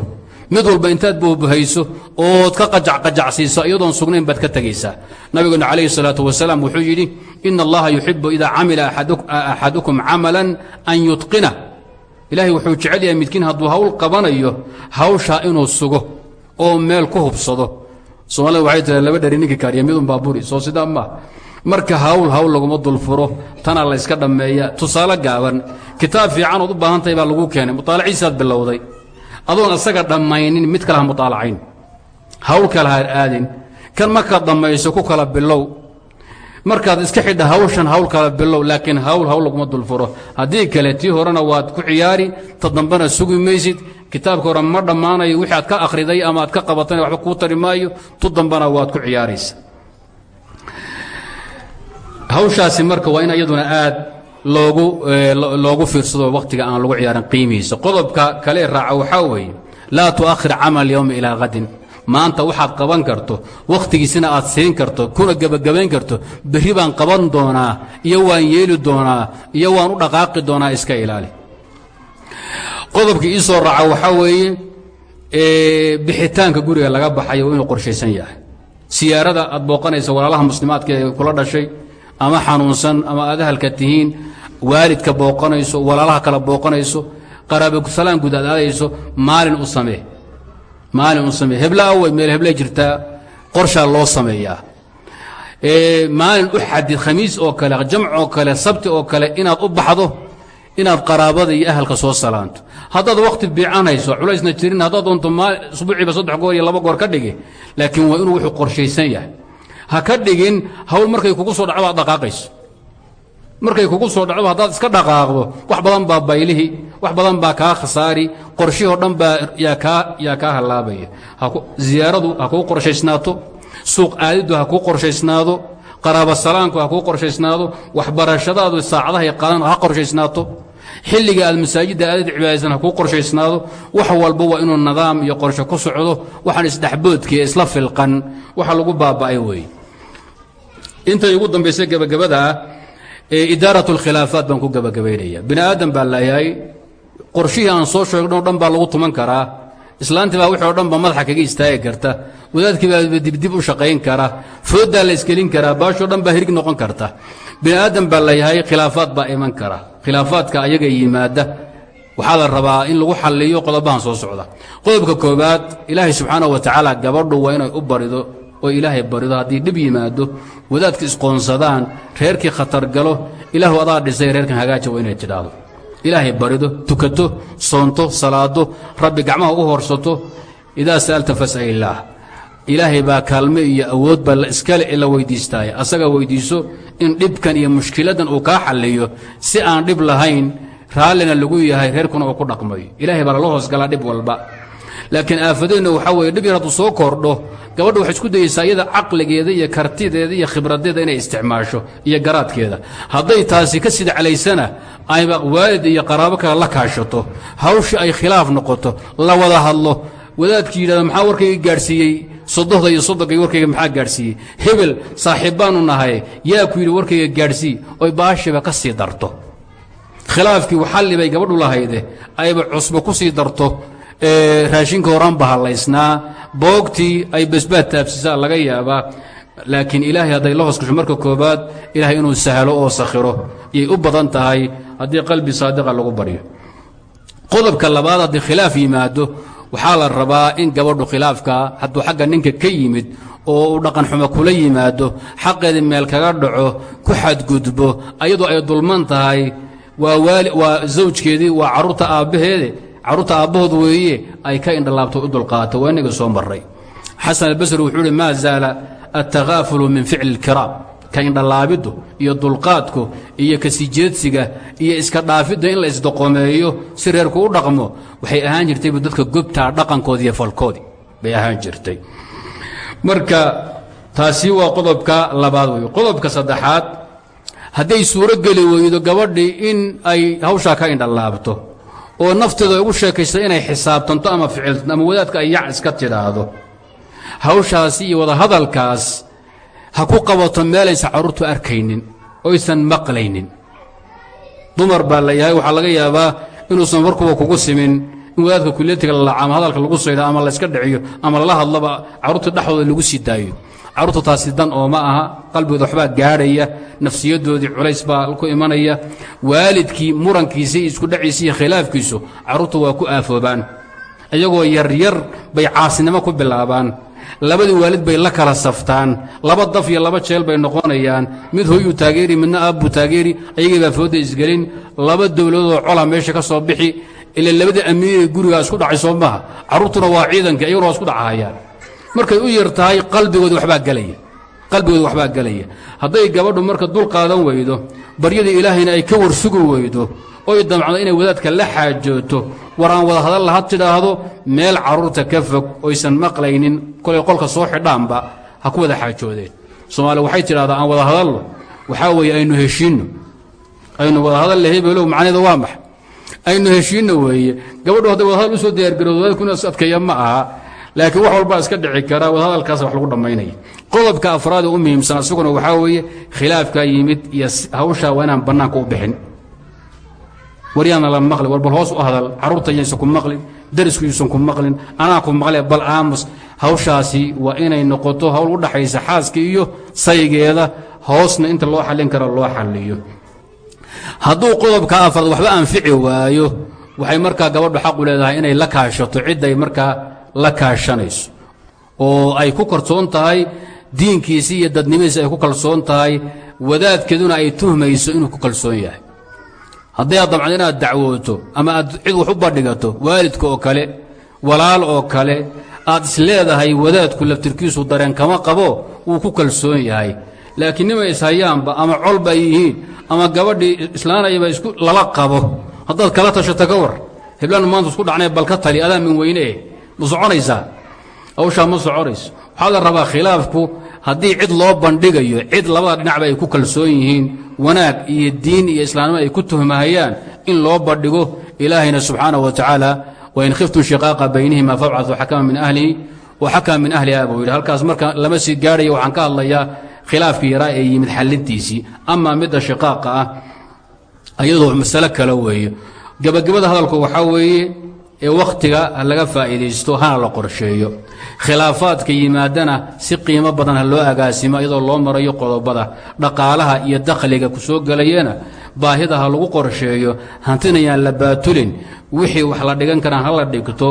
Mid walba intaad boobuhayso ood ka qajacqajacsiiso iyadoon sugnayn baad ka tegaysaa nabiguna calayhi salaatu wasalaam wuxuu yidhi ina allaha yuxibu idaa camila axadukum camalan an yutqina. Ilaahay wuxuu jecel yahay midkiin hadduu hawl qabanayo hawshaa inuu sugo oo meel ku hubsado. Soomaalida waxay tira laba dhari ninkii kaariya midun baaburi soo sidaa maa marka hawl hawl laguma dulfuro tanaa la yska dhammeeya. Tusaale gaaban kitaab fiican ood u baahan tahay baa lagu keenay. Mutaalaciisaad bilowday. Adoon isaga dhammaynin mid kale ha mutaalacayn hawl kale ha aadin. Kan markaad dhammayso ku kala bilow. Markaad iska xidha hawshan hawl kala bilow laakiin hawl hawl laguma dulfuro. Haddii kale tii horena waad ku ciyaari ta dambena sugi maysid. Kitaabka hore ma dhammaanayo wixii aad ka akhriday ama aad ka qabatayna waxba kuu tari maayo. Tu dambena waad ku ciyaaraysa hawshaasi marka waa in iyaduna aad loogu loogu fiirsado wakhtiga aan lagu ciyaarin qiimihiisa. Qodobka kale raaca waxaa weeye laa tu'akhir camal yowmi ilaa hadin maanta waxaad qaban karto wakhtigiisina aad siin karto kuna gebagabayn karto berri baan qaban doonaa iyo waan yeeli doonaa iyo waan u dhaqaaqi doonaa iska ilaali. Qodobkii ii soo raaca waxaa weeye bixitaanka guriga laga baxayo inuu qorshaysan yahay. Siyaarada aad booqanaysa walaalaha muslimaadka ee kula dhashay ama xanuunsan ama aad ahalka tihiin waalidka booqanayso walaalaha kala booqanayso qaraabasalaan guud aad aadayso maalin u samee. Maalin u samee. Hebla awey meel heblay jirtaa qorshaa loo sameeyaa maalin u xadid khamiis oo kale jamc oo kale sabti oo kale inaad u baxdo inaad qaraabada iyo ahalka soo salaanto. Haddaad wakhti biican hayso culaysna jirin haddaad doonto usbuuciiba saddex goor iyo laba goor ka dhigi laakiin waa inuu wuxuu qorshaysan yahay ha ka dhigin hawl markay kugu soo dhacdo dhaqaaqayso. Markay kugu soo dhacdo haddaad iska dhaqaaqdo wax badan baa baylihi wax badan baa kaa khasaari qorshihoo dhan baa yaa kaa hallaabaya. Ziyaaradu ha kuu qorshaysnaato suuq aadiddu ha kuu qorshaysnaado qaraaba salaanku ha kuu qorshaysnaado waxbarashadaadu saacadahay qaadan ha qorshaysnaato xilliga aad masaajidda aadid cibaadaysan ha kuu qorshaysnaado wax walba waa inuu nidaam iyo qorshe ku socdo waxaan isdhexboodkiiyo isla filqan waxa lagu baaba'ay weeye intay ugu dambaysay gebagabadaa ee idaarat alkhilaafaat baan ku gebagabaynaya bini aadam baa layahay qorshihii aan soo sheegno o dhan baa lagu tuman karaa. Islaantii baa dhan ba madaxa kaga istaagi karta. Wadaadkii baa dibdib u shaqayn kara fooddaa la iskelin karaa. Baashoo dhan baa hirig noqon karta. Bini aadam baa layahay khilaafaad baa iman kara khilaafaadka ayaga yimaada. Waxaa la rabaa in lagu xalliyo qodobahan soo socda. Qodobka koowaad ilaahay subxaana wa tacaala gabadhu waa inay u barido oo ilaahay barido haddii dhib yimaado wadaadka isqoonsadaan reerkii khatar galo ilaahu adaa dhisay reerkan hagaaja waa inay tidhaahdo. Ilaahay barido tukato soonto salaado rabbi gacmaha u horsato idaa sa'alta fas'al illaah ilaahay baa kaalme iyo awood baa la iskale ee la weyddiistaaya asaga weyddiiso in dhibkan iyo mushkiladan uu kaa xalliyo. Si aan dhib lahayn raallina lagu yahay reerkuna uu ku dhaqmayo ilaahay baa lala hoosgalaa dhib walba laakiin aafadeenna waxaa weeye dhib yar hadduu soo kordho gabadha waxay isku dayaysaa iyada caqligeeda iyo kartideeda iyo khibradeeda inay isticmaasho iyo garaadkeeda. Hadday taasi ka sidcalaysana ayba waalid iyo qaraabo kale la kaashato. Hawshii ay khilaaf noqoto la wada hadlo. Wadaadkii yidhahda maxaa warkayga gaadhsiiyey? Sodohda iyo soddonka warkayga maxaa gaadhsiiyey? Hebel saaxiib baanu nahay yaa ku yidhi warkayga gaadhsii oy baashiba ka sii darto. Khilaafkii waxalli bay gabadhu lahayde ayba cusbo ku sii darto raashinka horan bahallaysnaa boogtii ay basbaad taabsisaa laga yaabaa laakiin ilaahay hadday la hoosgasho marka koobaad ilaahay inuu sahlo oo sakhiro yay u badan tahay haddii qalbi saadiqa lagu baryo. Qodobka labaad haddii khilaaf yimaado waxaa la rabaa in gabadhu khilaafka hadduu xagga ninka ka yimid oo uu dhaqanxumo kula yimaado xaqeedii meel kaga dhaco ku xadgudbo ayadoo ay dulman tahay waa zawjkeedii waa carruurta aabbaheede carruurta aabbahood weeye ay ka indhalaabto u dulqaato waa innaga soo marray. Xasan albasri wuxuu uhi maa zaala altakhaafulu min ficli اlkiraam ka indhalaabiddu iyo dulqaadku iyo kasijeedsiga iyo iska dhaafidda in la isdoqomeeyo si reerku u dhaqmo waxay ahaan jirtaybu dadka gobtaa dhaqankoodi iyo falkoodii bay ahaan jirtay. Marka taasi waa qodobka labaad wey qodobka saddexaad hadday suuro geli weydo gabadhii in ay hawshaa ka indhalaabto oo nafteeda ugu sheekaysta inay xisaabtanto ama ficiltanto ama wadaadka ay yac iska tidhaahdo. Hawshaasi iyo wadahadalkaas ha ku qabato meelaysan carruurtu arkaynin oysan maqlaynin. Dumar baa la yahay waxaa laga yaabaa inuusan warkuba kugu simin in wadaadka kulliyatiga lalaca ama hadalka lagu saydo ama layska dhiciyo ama lala hadlaba carruurta dhexdooda lagu sii daayo carruurta taasi dan oo ma aha qalbigooda waxbaa gaadhaya nafsiyadoodii culays baa ku imanaya waalidkii murankiisa isku dhaciisa iyo khilaafkiisu carruurta waa ku aafoobaan. Iyagoo yaryar bay caasinimo ku bilaabaan labadii waalid bay la kala saftaan laba daf iyo laba jeel bay noqonayaan mid hooyuu taageeri midna aabbuu taageeri ayagii baa fooda isgelin laba dowladoo cola meesha ka soo bixi ila labadii amiiree gurigaa isku dhacay soo maha carruurtuna waa ciidanka iyaguna waa isku dhacahayaan markay u yar tahay qalbigooda waxbaa gelaya qalbigooda waxbaa gelaya hadday gabadhu marka dul qaadan weydo baryadii ilaahayna ay ka warsugi weydo oy damcdo inay wadaadka la xaajooto war aan wada hadal lahad tidhaahdo meel carruurta ka fog oysan maqlaynin kolay qolka soo xidhaanba ha ku wada xaajoodeen. Soomaali waxay tidhahdaa aan wada hadalno. Waxaa weeye aynu heshiinno. Aynu wada hadalla hebelow macnaheeda waa max. Aynu heshiinno weeye. Gabadhu hadday wada hadal u soo diyaargaroodo wadaadkuna is adkeeya ma aha laakiin wax walbaa iska dhici kara wadahadalkaas wax lagu dhammaynaya. Qodobka afraad ee u muhiimsan isaguna waxaa weeye khilaafkaa yimid iyo hawshaa waa bannaanka u bixin. Waryaana la maqli war hoos u hadal carruurta yaysan ku maqlin darisku yuusan ku maqlin anaa ku maqle bal aamus hawshaasi waa inay noqoto hawl u dhaxaysa xaaska iyo saygeeda hoosna inta loo xallin karo loo xalliyo. Hadduu qodobka afraad waxba anfici waayo waxay markaa gabadhu xaqu leedahay inay la kaashato cidday markaa la kaashanayso oo ay ku kalsoon tahay diinkiisii iyo dadnimadiisi ay ku kalsoon tahay wadaadkeeduna ay tuhmayso inuu ku kalsoon yahay. Hadday aad damcdo inaad dacwooto ama aad cid wax u badhigato waalidka oo kale walaal oo kale aad is leedahay wadaadku laftirkiisu dareen kama qabo wuu ku kalsoon yahay. Laakiin nimay ishayaanba ama colba ay yihiin ama gabadhii islaanayaba isku lala qabo haddaad kala tashato ka war heblaan maanta isku dhacnay bal ka tali adaa min weyne. eh ma soconaysaa? Hawshaa ma soconayso waxaa la rabaa khilaafku haddii cid loo bandhigayo cid labada dhinacba ay ku kalsoon yihiin wanaag iyo diin iyo islaamnimo ay ku tuhmahayaan in loo bandhigo ilaahayna subxaanaه wa tacaala wain khiftum shiqaaqa baynihima fabcaduu xakama min ahlihi wa xakama min ahliha buu yidhi. Halkaas marka lama sii gaadhayo waxaan ka hadlayaa khilaafkii yaraa ee yimid xallintiisii. Amaa midda shiqaaqa ah ayadoo masalo kale weeye. Gebagabada hadalku waxaa weeye ee wakhtiga ha laga faa'iidaysto hana la qorsheeyo. Khilaafaadka yimaadana si qiimo badan ha loo agaasimo iyadoo loo marayo qodobada. Dhaqaalaha iyo dakhliga ku soo gelayana baahida ha lagu qorsheeyo hantinayaan la baatulin. Wixii wax la dhigan karaan ha la dhigto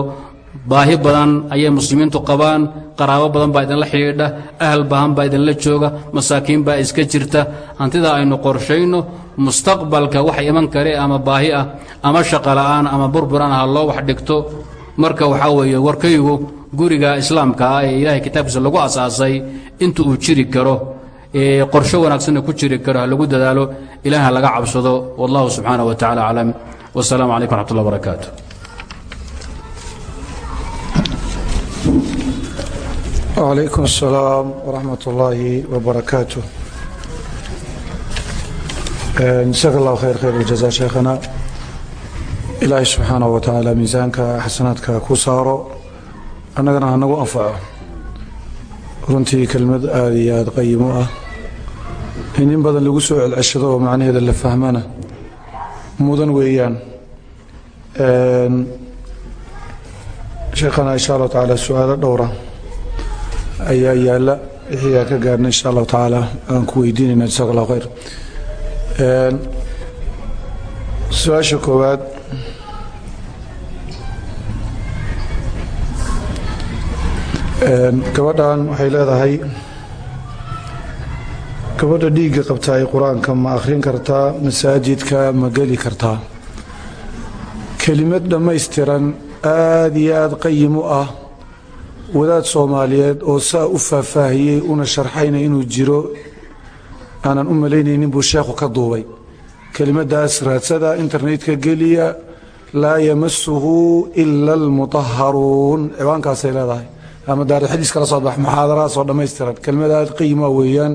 baahi badan ayay muslimiintu qabaan qaraabo badan baa idinla xidhiidha ahal baahan baa idinla jooga masaakiin baa iska jirta. Hantidaa aynu qorshayno mustaqbalka wax iman kare ama baahi ah ama shaqola'aan ama burburan ha loo wax dhigto. Marka waxaa weeye warkaygu guriga islaamka ah ee ilaahay kitaabkiisa lagu asaasay inta uu jiri karo ee qorsho wanaagsanna ku jiri karo ha lagu dadaalo ilaah ha laga cabsado. Wallahu subxaanah wa tacala aclam. Wasalaamu calaykum raxmat wacalaykum asalaam waraxmat ullaahi wabarakaatu jasaak allahu khayr khayr aljaza sheekhana ilaahay subxaanah wa tacaala miisaanka xasanaadka ku saaro annagana hanagu anfaco runtii kelmad aada iyo aada qayim u ah in in badan lagu soo celceshado oo macnaheeda la fahmana mudan weeyaan sheekhana insha allahu tacaala su'aalo dhowra ayaa yaalla. Wixii aan ka gaarna insha allahu tacaala aan ku weydiinayna jasaak allahu khayr su'aasha koowaad. Gabadhan waxay leedahay gabadha dhiigga qabtaa ee qur'aanka ma akhrin kartaa masaajidka ma geli kartaa kelimad dhammaystiran aada iyo aada qayim ah wadaad soomaaliyeed oo saa u faahfaahiyey una sharxayna inuu jiro aanan u malaynaynin buu sheekhu ka duubay. Kelimadaas raadsada internetka geliya laa yamasuhu ila almutaharuun ciwaankaasay leedahay. Ama daari xadiis kala soo bax muxaadarahaas oo dhammaystiran. Kelmad aad qiima weeyaan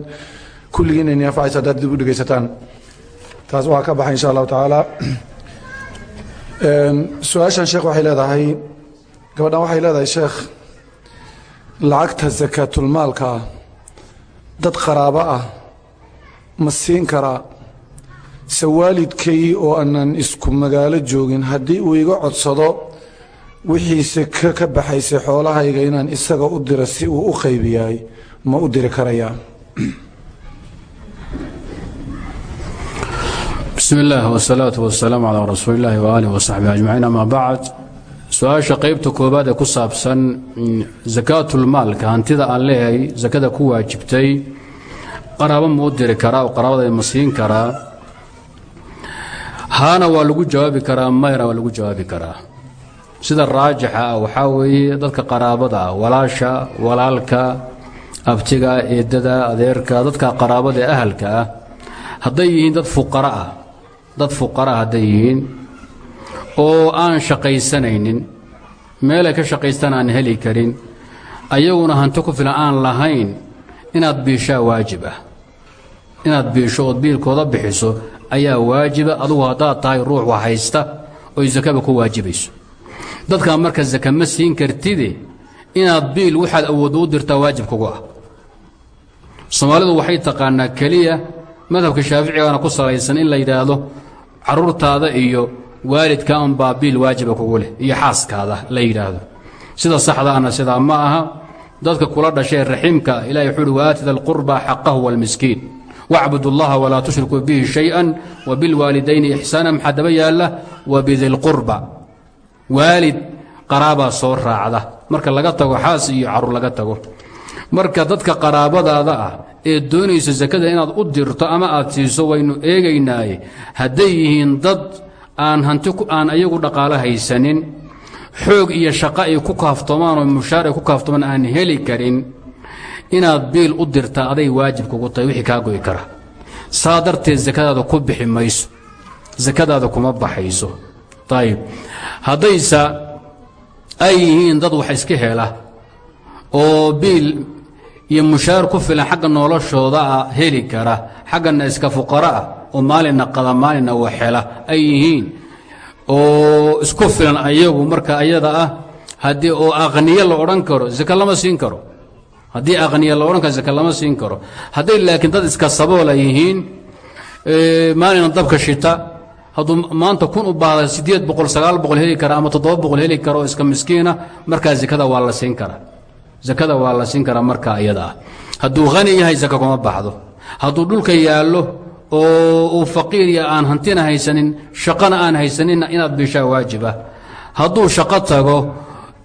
kulligiin inay anfacaysa haddaad dib u dhegaysataan taas waa ka baxay insha allahu tacaala. Su'aashan sheekh waxay leedahay gabadhan waxay leedahay sheekh lacagta sakaatulmaalka ah dad qaraabo ah ma siin karaa se waalidkay oo aanan isku magaalo joogin haddii uu iga codsado wixiise ka baxaysay xoolahayga inaan isaga u diro si uu u qaybiyaay ma u diri karayaa. Bismi اllah wsalaatu wasalaamu calaa rasuuli اllahi waaalih wasaxbi ajmaciin ama bacd su'aasha qaybta koobaad ee ku saabsan sakaatulmaalka hantida aan leeyahay sakada ku waajibtay qaraabo ma u diri karaa oo qaraabada ma siin karaa? Haana waa lagu jawaabi karaa mayna waa lagu jawaabi karaa? Sida raajixa ah waxaa weeye dadka qaraabada ah walaasha walaalka abtiga eedada adeerka dadka qaraabada ee ahalka ah hadday yihiin dad fuqara ah dad fuqara hadday yihiin oo aan shaqaysanaynin meelay ka shaqaystaan aan heli karin ayaguna hanti ku filan aan lahayn inaad biishaa waajib ah. Inaad biisho ood biilkooda bixiso ayaa waajiba adugu haddaad tahay ruux wax haysta oy sakaba ku waajibayso. Dadkaa marka saka ma siin kartide inaad biil waxaad awoodda u dirtaa waajib kugu ah. Soomaalidu waxay taqaanaa keliya madhabka shaaficigana ku salaysan in la yidhaahdo carruurtaada iyo waalidka unbaa biil waajiba kugu leh iyo xaaskaada la yidhaahdo. Sida saxdaana sidaa ma aha dadka kula dhashee raxiimka ilahay wuxuu uhi waaatida alqurba xaqahu walmiskiin. Wacbud اllaha walaa tushrikuu bihi shayئa wabilwaalidayni ixsaana maxaa daba yaalla? Wabidilqurba waalid qaraabaa soo raacda. Marka laga tago xaas iyo carruur laga tago. Marka dadka qaraabadaada ah ee doonaysa sakada inaad u dirto ama aad siiso waynu eegaynaaye hadday yihiin dad aan hanti aan ayagu dhaqaalo haysanin xoog iyo shaqo ay ku kaaftoomaan oo mushaar ay ku kaaftoomaan aan heli karin inaad biil u dirtaa aday waajib kugu tahay wixii kaa go'i kara. Saa darteed sakadaada ku bixi mayso sakadaada kuma baxayso. Ayib haddaysa ay yihiin dad wax iska hela oo biil iyo mushaar ku filan xagga noloshooda ah heli kara xaggana iska fuqara ah oo maalinna qada maalinna wax hela ay yihiin oo isku filan ayagu marka ayada ah haddii oo aqniye la odhan karo zaka lama siin karo. Haddii aqniye la odhan karo zaka lama siin karo. Hadday laakiin dad iska saboola yihiin maalina dabka shita hadduu maanta kun u baahda siddeed boqol sagaal boqol heli kara ama toddoba boqol heli kara oo iska miskiina markaa zakada waa la siin karaa zakada waa la siin karaa markaa iyada ah. Hadduu hani yahay zaka kuma baxdo. Hadduu dhulka yaallo oo uu faqiiriya aan hantina haysanin shaqana aan haysaninna inaad bishaa waajiba hadduu shaqo tago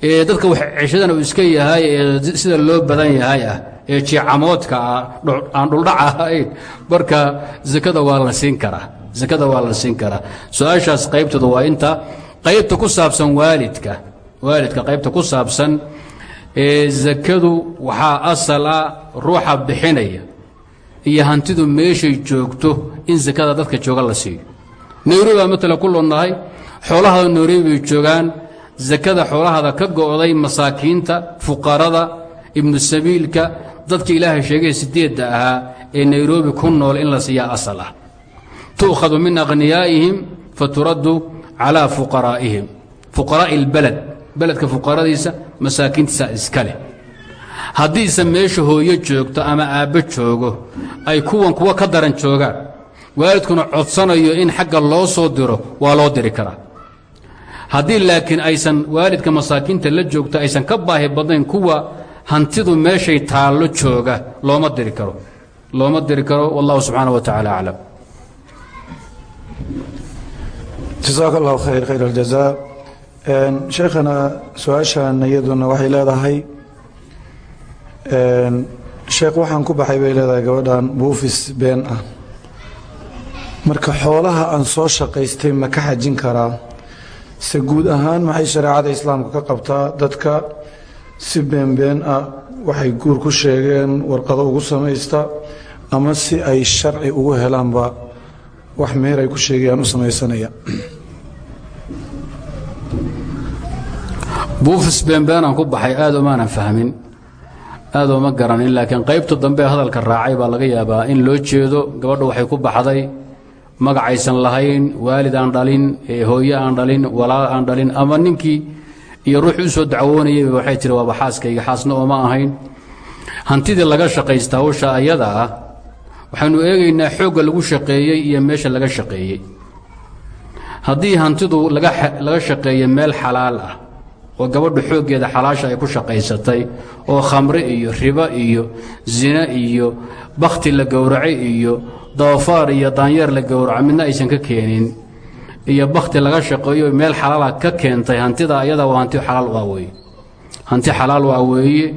ee dadka wax ceshadana uu iska yahay ee sida loo badan yahay ah ee jiicamoodka ah aan dhuldhac ahayn marka zakada waa la siin karaa. Zakada waa la siin karaa. Su'aashaas qaybtooda waa inta qaybta ku saabsan waalidka waalidka qaybta ku saabsan ee zakadu waxaa asal ah ruuxa bixinaya iyo hantidu meeshay joogto in zakada dadka jooga la siiyo. Nairobi matala ku loonahay xoolahaada nairobi joogaan zakada xoolahaada ka go'day masaakiinta fuqarada ibnu sabiilka dadka ilaahay sheegay sideedda ahaa ee nairobi ku nool in la siiyaa asal ah tu'khadu min akhniyaa'ihim faturaddu calaa fuqaraa'ihim fuqaraa'i اlbaled beledka fuqaradiisa masaakiintiisa iska leh. Haddiise meesha hooyo joogto ama aabbo joogo ay kuwan kuwa ka daran joogaan. Waalidkuna codsanayo in xagga loo soo diro waa loo diri karaa. Haddii laakiin aysan waalidka masaakiinta la joogto aysan ka baahi badnayn kuwa hantidu meeshay taallo jooga looma diri karo. Looma diri karo wallahu subxaana wa tacaala aclam. Jasaaka allahu khayr khayr aljazaa. Sheekhana su'aashan iyaduna waxay leedahay sheekh waxaan ku baxay bay leedahay gabadhan buufis been ah. Marka xoolaha aan soo shaqaystay ma ka xajin karaa? Se guud ahaan maxay shareecada islaamka ka qabtaa? Dadka si beenbeen ah waxay guur ku sheegeen warqado ugu samaysta ama si ay sharci ugu helaanba wax meer ay ku sheegayaan u samaysanaya. Buufis beenbeenaan ku baxay aad umaanan fahmin aad ooma garanin laakiin qaybta dambe hadalka raacay baa laga yaabaa in loo jeedo gabadha waxay ku baxday magacaysan lahayn waalid aan dhalin hooye aan dhalin walaal aan dhalin ama ninkii iyo ruuxii u soo dacwoonayay waxay tiri waaba xaaskayga xaasna ooma ahayn. Hantidii laga shaqaysta hawsha ayada ah waxaynu eegaynaa xoogga lagu shaqeeyey iyo meesha laga shaqeeyey. Haddii hantidu laga shaqeeyey meel xalaal ah oo gabadhu xooggeeda xalaasha ay ku shaqaysatay oo khamre iyo ribo iyo zina iyo bakhti la gowracay iyo dabafaar iyo daanyeer la gowraca midna aysan ka keenin iyo bakhti laga shaqeeyo meel xalaala ka keentay hantida ayada waa hanti xalaal ah weeye. Hanti xalaal ah weeye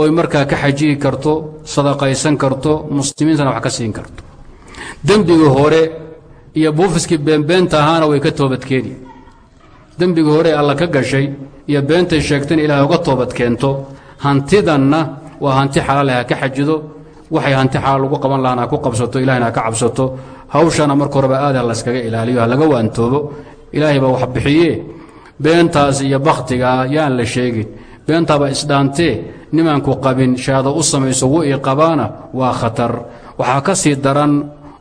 oy markaa ka xajiyi karto sadaqaysan karto muslimiintana wax ka siin karto. Dembigii hore iyo buufiskii beenbeenta ahaana way ka toobadkeeni dembigii hore alla ka gashay iyo beentay sheegtayna ilaahay uga toobad keento hantidanna waa hanti xalaal ha ka xajido waxay hanti xalaal ugu qaban lahaan ha ku qabsato ilahayna ha ka cabsato. Hawshana marka horeba aad ha layskaga ilaaliyo ha laga waantoobo. Ilaahay baa wax beentaas iyo bakhtigaa yaan la sheegin. Beentaaba isdhaantee nimaanku qabin shahaado u samayso wu ii qabaana waa khatar. Waxaa ka sii daran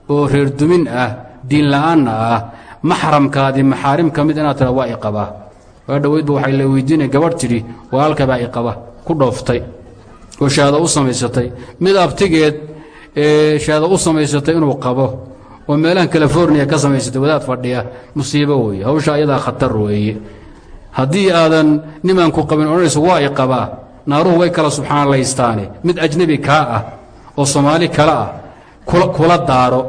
oo reer dumin ah diinla'aanna ah maxramkaadii maxaarim ka mid inaad tira waa i qabaa. Waa dhoweydba waxay la weydiinaya gabadh tidhi walaalkabaa i qaba ku dhooftay oo shahaado u samaysatay. Mid abtigeed ee shahaado u samaysatay inuu qabo oo meelahan californiya ka samaysatay wadaad fadhiya musiibo weeye hawsha ayadaa khatar weeye. Haddii aadan nimaanku qabin odhanayso waa i qabaa naaruhu way kala subxaanalaystaane mid ajnebi kaa ah oo soomaali kale ah kula daaro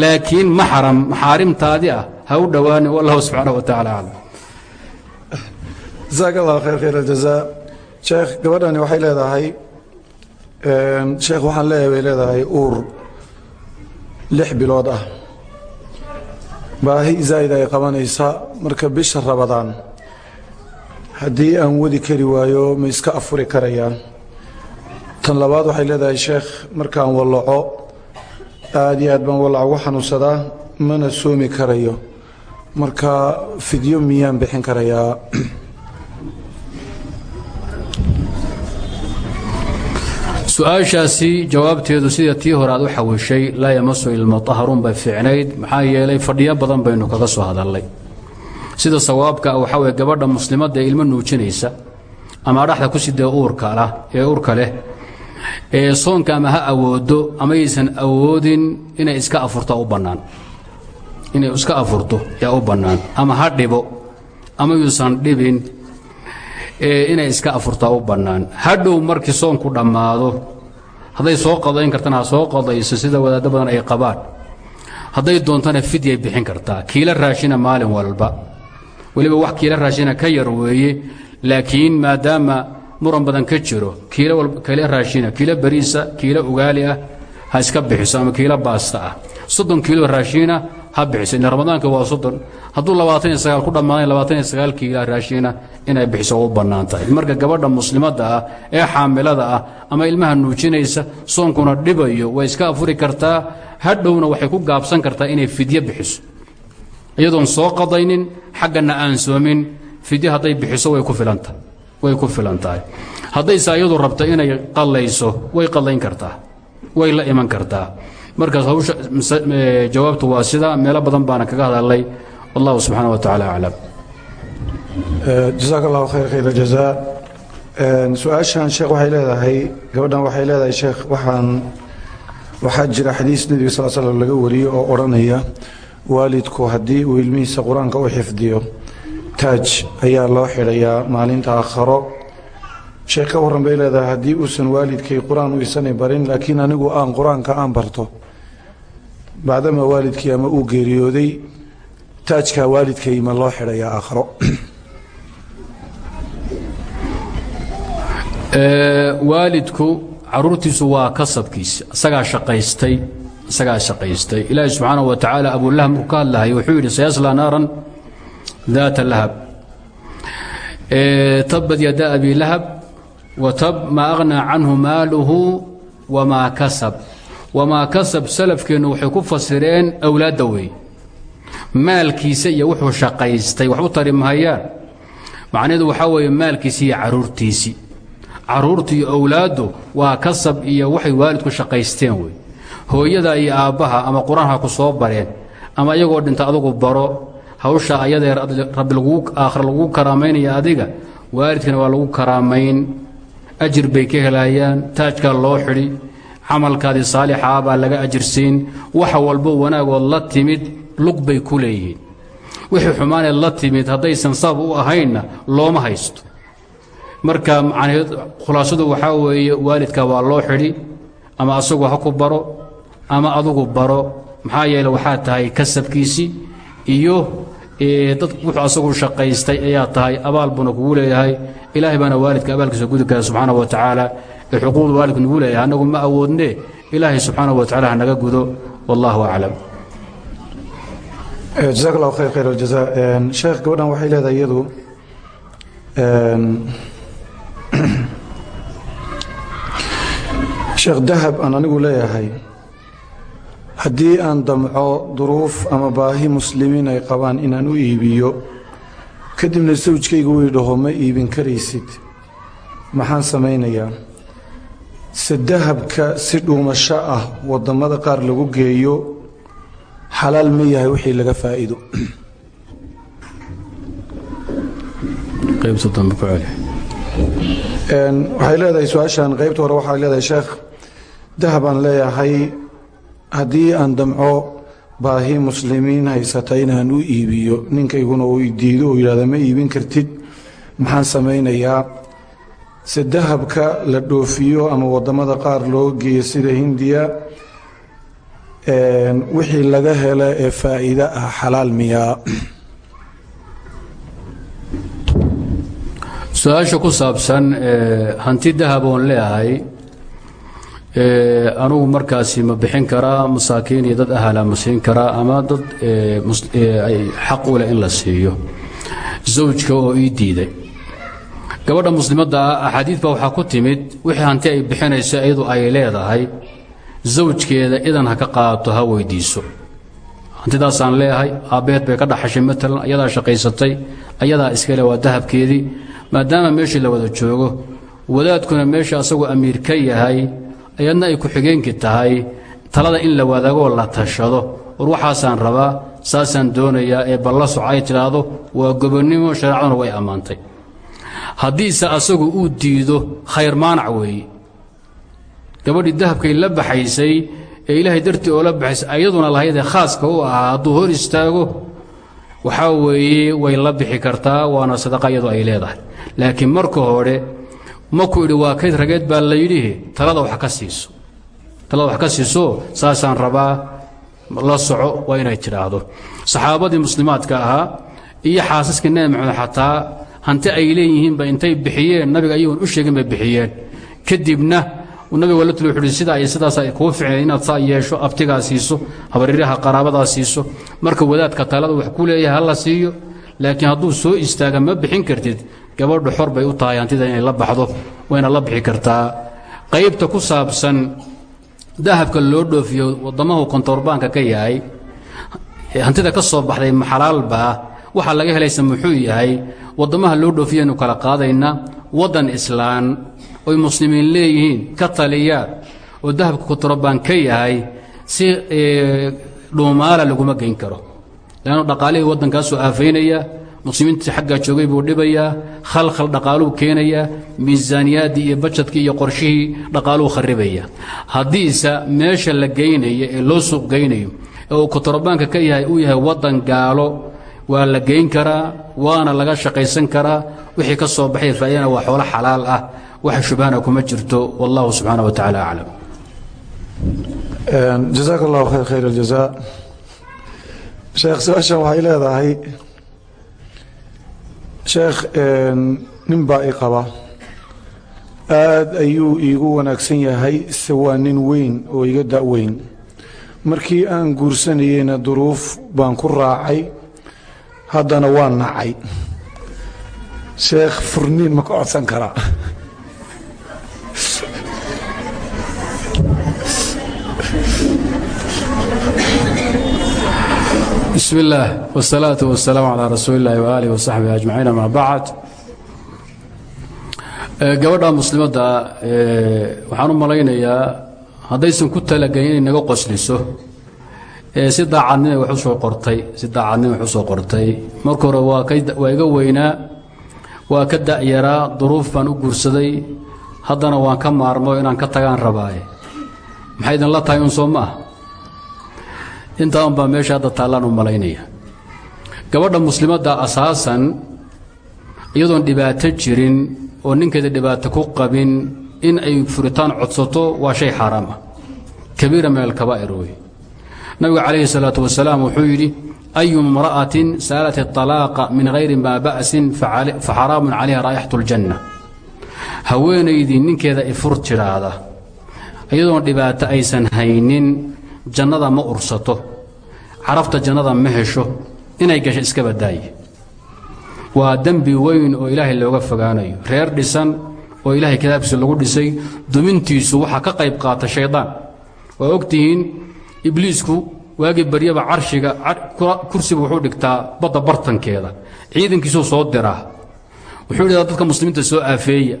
laakiin maxram maxaarimtaadii ah ha u dhowaanin wallahu subxaana wa tacala aclam jasaak allah khayr aljazaa. Sheekh gabadhani waxay leedahay sheekh waxaan leeyahay leedahay uur lix bilood ah. Baahi zaa'id ay qabanaysa marka bisha rabadaan haddii aan wadi kari waayo ma iska afuri karayaa tan labaad waxay leedahay sheekh markaan wallaco aad iyo aad baan wallac ugu xanuunsadaa mana soomi karayo marka fidyo miyaan bixin karayaa su'aashaasi jawaabteedu sida tii hore aad u xawishay laa yamasu ilma taharuun bay fiicnayd. Maxaa yeelay fadhiyo badan baynu kaga soo hadalnay sida sawaabka waxaa weye gabadha muslimadda ee ilmo nuujinaysa ama adhaxda ku sidee uurka lah ee uurka leh ee soonka ama ha awoodo ama yaysan awoodin inay iska afurta u bannaan inay iska afurto yaa u bannaan. Ama ha dhibo ama yuusan dhibin inay iska afurtaa u bannaan. Hadhow markii soonku dhammaado hadday soo qadayn kartana ha soo qadayso sida wadaaddo badan ay qabaan hadday doontana fidyay bixin kartaa. Kiila raashina maalin walba. Weliba wax kiila raashina ka yar weeye laakiin maadaama muran badan ka jiro kiila raashina kiilo bariisa kiilo ugaali ah ha iska bixiso ama kiilo baasta ah. Soddon kiilo raashiina ha bixiso ila ramadaanka waa soddon hadduu labaatan iyo sagaal ku dhammaaday labaatan iyo sagaal kiila raashiina inay bixiso u bannaan tahay. Marka gabadha muslimadda ah ee xaamilada ah ama ilmaha nuujinaysa soonkuna dhibayo way iska afuri kartaa. Hadhowna waxay ku gaabsan kartaa inay fidyo bixiso. Iyadoon soo qadaynin xaggana aan soomin. Fidyo hadday bixiso way ku filantahay way ku filan tahay haddayse iyadu rabto inay qallayso way qallayn kartaa way la iman kartaa markaas hawsha jawaabtu waa sida meelo badan baana kaga hadalnay. Wallahu subxaana wa tacaala aclam. Jasaak allahu khayr khayr aljazaa su'aashan sheekh waxay leedahay gabadhan waxay leedahay sheekh waxaan waxaa jira xadiis nebiga sal slam laga wariyey oo odhanaya waalidku haddii uu ilmihiisa qur'aanka u xifdiyo taaj ayaa loo xidhayaa maalinta aakharo. Sheekh ka warran bay leedahay haddii uusan waalidkay qur'aan u isanay barin laakiin anigu aan qur'aanka aan barto bacdama waalidkii ama uu geeriyooday taajkaa waalidkay ma loo xidhayaa aakharo waalidku caruurtiisu waa kasabkiisa. Isagaa shaqaystay isagaa shaqaystay. Ilaahi subxaanahu wa tacaala abulahab markuu ka hadlahay wuxuu yidhi sayaslaa naaran daata lahab. Tabad yada abi lahab wa tab maa aghnaa canhu maaluhu wamaa kasab wamaa kasab salafkeennu waxay ku fasireen awlaadda wey maalkiisa iyo wuxuu shaqaystay waxu tari mahayaan macnaheedu waxaa weeye maalkiisi iyo caruurtiisii carruurta iyo owlaaddu waa kasab iyo waxay waalidku shaqaysteen wey hooyada iyo aabbaha ama qur'aan ha ku soo bareen ama iyagoo dhinta adugu baro hawsha ayadee rabbi aakhira lagu karaamaynaya adiga waalidkana waa lagu karaamayn ajir bay ka helayaan taajkaa loo xidhi camalkaadii saalixaa baa laga ajirsiin. Waxa walbo wanaagood la timid lug bay ku leeyihiin. Wixii xumaaneed la timid haddaysan sabab u ahaynna looma haysto. Marka macnaheed khulaasadu waxaa weeye waalidka waa loo xidhi ama asagu ha ku baro ama adugu baro. Maxaa yeele waxaa tahay kasabkiisii iyo dad wuxuu asagu shaqaystay ayaa tahay abaal buuna kugu leeyahay. Ilaahay baana waalidka abaalkiisa gudi kara subxaana wa tacaala ee xuquuqda waalidku nugu leeyahay annagu ma awoodne ilaahay subxaana wa tacala hanaga gudo wallahu aclam jasaak allahu khayr khayr aljaza sheekh gabadhan waxay leedahay iyadu sheekh dahab aan anigu leeyahay haddii aan damco duruuf ama baahi muslimiin ay qabaan inaan u iibiyo kadibna sawjkaygu uu idhaho ma iibin karaysid maxaan samaynayaa se dahabka si dhuumasho ah waddammada qaar lagu geeyo xalaal ma yahay wixii laga faa'iido. Waxay leedahay su'aashan qaybta hore waxay leedahay sheekh dahabaan leeyahay haddii aan damco baahi muslimiin haysata inaan u iibiyo ninkayguna uu diido uu yidhahda ma iibin kartid? Maxaan samaynayaa se dahabka la dhoofiyo ama waddamada qaar loo geeyo sida hindiya wixii laga helo ee faa'iide ah xalaal miyaa su'aasha ku saabsan hanti dahab oon leeyahay anugu markaasi ma bixin karaa masaakiin iyo dad ahala ma siin karaa ama dad xaq u leh in la siiyo. Zawjka oo ii diiday gabadha muslimadda ah axaadiid baa waxaa ku timid wixii hanti ay bixinayso iyadu ay leedahay zawjkeeda idan ha ka qaadato ha weydiiso. Hantidaasaan leeyahay aabbeed bay ka dhaxashay maalan ayadaa shaqaysatay ayadaa iskale waa dahabkeedii maadaama meeshii la wada joogo wadaadkuna meesha asagoo amiir ka yahay ayadna ay ku-xigeenki tahay talada in la wadaagoo la tashado. War waxaasaan rabaa saasaan doonayaa ee balla ay tidhaahdo waa gobonnimo shareecaduna way ammaantay haddiise asagu uu diido khayr maanac weeye gabadhii dahabkay la baxaysay ee ilaahay dartii oo la baxaysay ayaduna lahaydee khaaska u ahaa hadduu hor istaago waxaa weeye way la bixi kartaa waana sadaqa iyadu ay leedahay. Laakiin marka hore maku idhi waa kayd rageed baa la yidhi talada wax ka siiso. Talada wax ka siiso saasaan rabaa la soco waa inay tidhaahdo. Saxaabadii muslimaadka ahaa iyo xaasaskii nebi maxamed xataa hanti ay leeyihiinba intay bixiyeen. Nabiga ayagoon u sheegin bay bixiyeen. Kadibna nabiga la tuli wuxuuhi sidaa iyo sidaas kuu ficnay inaad saa yeesho abtigaa siiso habaryaraha qaraabadaa siiso. Marka wadaadka talada wax ku leeyahay hala siiyo laakiin hadduu soo istaaga ma bixin kartid. Gabadhu xor bay u tahay hantida inay la baxdo wayna la bixi kartaa. Qaybta ku saabsan dahabka loo dhoofiyo waddamahu kontorbaanka ka yahay hantida ka soo baxday maxalaalbaa waxaa laga helaysa muxuu yahay waddamaha loo dhoofiyaynu kala qaadaynaa waddan islaan oy muslimiin leeyihiin ka taliyaan oo dahabka kontorobaan ka yahay si dhuumaala laguma geyn karo. Leannu dhaqaalihii waddankaasuu aafaynaya muslimiintii xaggaa joogay buu dhibayaa khalkhal dhaqaaluu keenayaa miisaaniyaaddii iyo bajadkii iyo qorshihii dhaqaaluu kharribaya haddiise meesha la geynayo ee loo suuq geynayo ee uu kontarobaanka ka yahay uu yahay waddan gaalo waa la geyn karaa waana laga shaqaysan karaa. Wixii ka soo baxay faa'iidana waa xoolo xalaal ah. Waxa shubhana kuma jirto. Wallahu subxaana wa tacaala aclam jazaak allahu khayr khayr aljazaa. Sheekh su'aashan waxay leedahay sheekh nin baa i qaba. Aad ayuu iigu wanaagsan yahay se waa nin weyn oo iga da-weyn. Markii aan guursanayeyna duruuf baan ku raacay haddana waa nacay. Sheekh furniin ma ka codsan karaa. Bismi illaah wsalaatu wasalaamu calaa rasuuli illahi waaalih wasaxbihi ajmaciin amaa bacd. Gabadha muslimadda waxaan u malaynayaa haddaysan ku talagelin inay naga qosliso si daacadnimay wax u soo qortay si daacadnimay wax u soo qortay. Marka hore waa waa iga weynaa waa ka da'yaraa duruuf baan u guursaday. Haddana waan ka maarmo inaan ka tagaan rabaaye. Maxay idinla tahay un soo ma ah? Intaa unbaa meesha hadda taallaan u malaynaya. Gabadha muslimadda asaasan iyadoon dhibaato jirin oo ninkeeda dhibaato ku qabin in ay furitaan codsato waa shay xaaraam ah. Kabiira min alkabaa'ir wey nabigu calayhi salaatu wasalaam wuxuu yidhi ayu imra'atin saalat iطalaaqa min hayri maa ba'sin faxaraamun calayha raa'ixatu اljanna haweenaydii ninkeeda ifur tidhaahda iyadoon dhibaato aysan haynin jannada ma ursato carafta jannada ma hesho inay gasho iska badaaye. Waa dembi weyn oo ilaahay looga fogaanayo. Reer dhisan oo ilaahay kitaabkiisa lagu dhisay dumintiisu waxaa ka qayb qaata shaydaan. Waa ogtihiin ibliisku waagii baryaba carshiga kursiga wuxuu dhigtaa badda bartankeeda. Ciidankiisuu soo diraa wuxuu idhahdaa dadka muslimiinta soo aafeeya.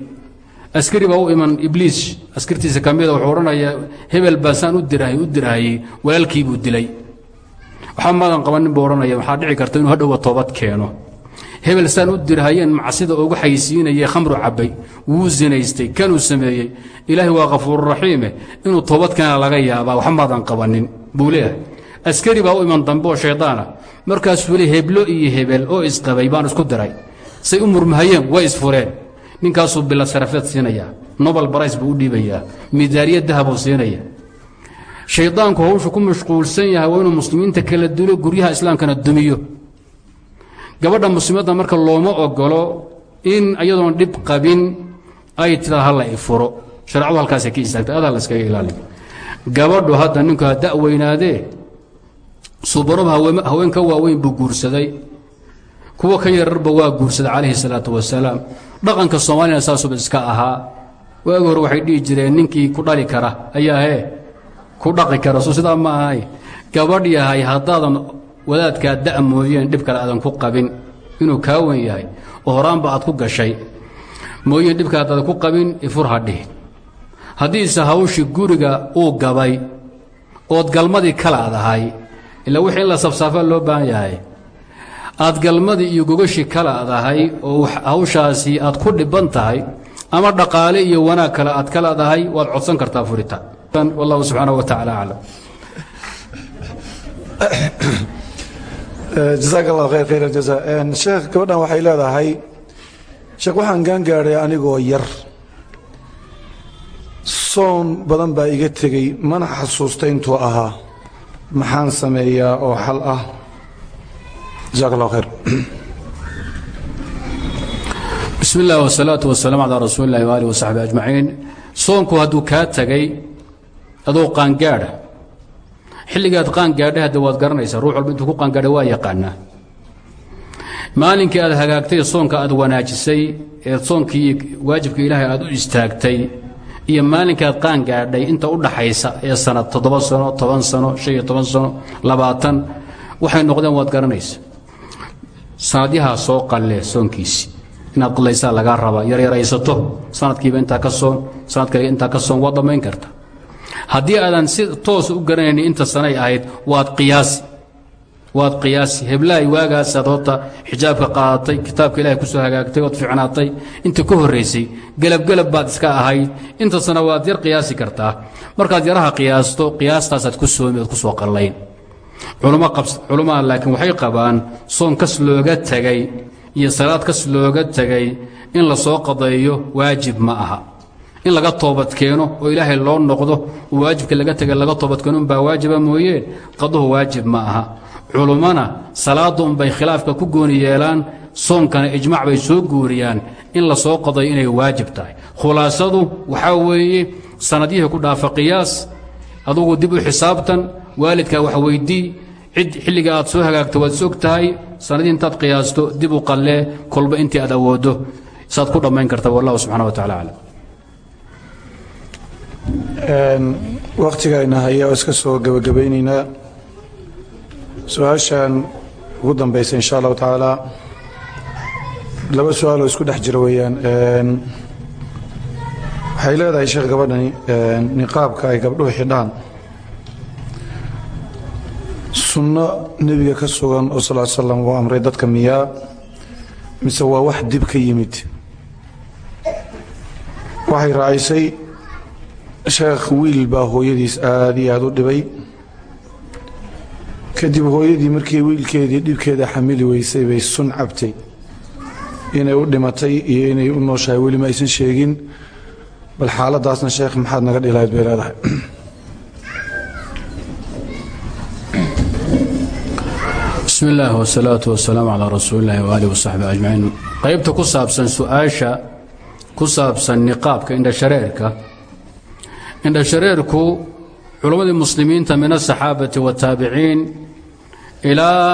Askari baa u iman ibliis. Askartiisa ka mida wuxuu odhanayaa hebel baa saan u dirahay u dirahayey walaalkii buu dilay. Waxba maadan qabanin buu odhanaya waxaa dhici karta inuu hadhowba toobad keeno hebel saan u dirahayeen macsida ugu xaysiinayay khamru cabbay wuu sinaystay kanuu sameeyey. Ilaahay waa kafuururaxiime inuu toobad keena laga yaabaa waxba maadan qabanin buu leeyahay. Askari baa u iman dambe oo shaydaana markaasuu le heblo iyo hebel oo isqabay baan isku diray say u murmahayeen way isfureen. Ninkaasuu bila sarafeed siinaya nobel barays buu u dhiibayaa midaariya dahabuu siinaya shaydaanku hawshu ku mashquulsan yahay waa inuu muslimiinta kala dulo guryaha islaamkana dumiyo gabadha muslimadda marka looma ogolo in iyadoon dhib qabin ay tiraa hala ifuro shareecadu halkaasay ka istaagtay adaa la iskaga ilaaliyo gabadhu hadda ninku ha da' weynaadee subaraba haween ka waaweyn buu guursaday. Kuwa ka yararba waa guursaday calayhi salaatu wasalaam dhaqanka soomaaliyana saasuba iska ahaa. Waagi hore waxay dhihi jireen ninkii ku dhali kara. Ayaa hee ku dhaqi kara soo sidaa ma ahay. Gabadh yahay haddaadan wadaadkaa da' mooyeen dhib kale aadan ku qabin inuu kaa wen yahay oo horaanba aad ku gashay. Mooyeen dhibkale haddaadan ku qabin ifur ha dhihin haddiise hawshii guriga uu gabay ood galmadii kalaad ahay ilaa wixii in la sabsaafaa loo baahan yahay. Aad galmadii iyo gogashii kalaad ahay oo hawshaasi aad ku dhibban tahay ama dhaqaale iyo wanaag kale aad kalaadahay waad codsan kartaa furitaan wallahu subxaanaه wa tacaala aclam jasaak allah khayr khayr aljaza sheekh gabadhan waxay leedahay sheekh waxaan gaangaadhay anigoo yar. Soon badan baa iga tegey mana xasuusta intuu ahaa. Maxaan sameeyaa oo xal ah. Jasaak allah khayr bismi اllah wsalaatu wasalaam calaa rasuuli اllahi waalih wasaxbi ajmaciin. Soonku hadduu kaa tegay adoo qaangaadha xilligaad qaangaadha hadda waad garanaysaa ruux walba intuu ku qaangaadha waa yaqaanaa. Maalinkii aad hagaagtay soonka aad wanaajisay ee soonkii waajibka ilaahay aad u istaagtay iyo maalinkaad qaangaadhay inta u dhaxaysa ee sanad toddoba sano toban sano shan toban sano labaatan waxay noqdeen waad garanaysa sanadyahaa soo qalle soonkiisii inaad qallaysaa lagaa rabaa yaryaraysato sanadkiiba intaa ka soon sanad kaliga intaa ka soon waad dhammayn karta haddii aadan si toos u garanaynin inta sanay ahayd waad qiyaasi. Waad qiyaasi. Heblahay waagaasaad horta xijaabka qaadatay kitaabka ilahay ku soo hagaagtay ood fiicnaatay inta ka horraysay gelabgelab baad iska ahayd. Inta sana waad yar qiyaasi kartaa. Markaad yaraha qiyaasto qiyaastaasaad ku soomi ood ku soo qallayn. Culummada laakiin waxay qabaan soon kas looga tegay iyo salaad kas looga tegay in la soo qadeeyo waajib ma aha in laga toobadkeeno oo ilaahay loo noqdo oo waajibka laga tegay laga toobadkeeno unbaa waajiba mooyeen qaduhu waajib ma aha. Culummana salaadda unbay khilaafka ku gooni yeelaan soonkana ijmaac bay soo guuriyaan in la soo qadayo inay waajib tahay. Khulaasadu waxaa weeye sannadyihii ku dhaafa qiyaas adugu dib u xisaabtan waalidkaa wax weydii cid xilliga aad soo hagaagto waad sog tahay sanadii intaad qiyaasto dib u qallee kolba intii aad awooddo saad ku dhammayn karta wallahu subxana wa tacala aclam wakhtigayna haya oo iska soo gebagabaynaynaa su'aashan ugu dambaysa insha allahu tacaala laba su'aaloo isku dhex jira weeyaan. Waxay leedahay sheekh gabadhani niqaabka ay gabdhuhu xidhaan. Sunno nebiga ka sugan oo sal slam uu amray dadka miyaa mise waa wax dib ka yimid? Waxay sheekh wiil baa hooyadiis aad iyo aad u dhibay. Kadib hooyadii markii wiilkeedii dhibkeeda xamili weysay bay sun cabtay. Inay u dhimatay iyo inay u nooshahay weli ma aysan sheegin bal xaaladaasna sheekh maxaad naga dhilahayd bay leedahay. Bismi اllah wsalaatu wasalaamu calaa rasuuli اllahi waalih wasaxbi ajmaciin. Qaybta ku saabsan su'aasha ku saabsan niqaabka indhashareerku culammadii muslimiinta min asaxaabati wataabiciin ilaa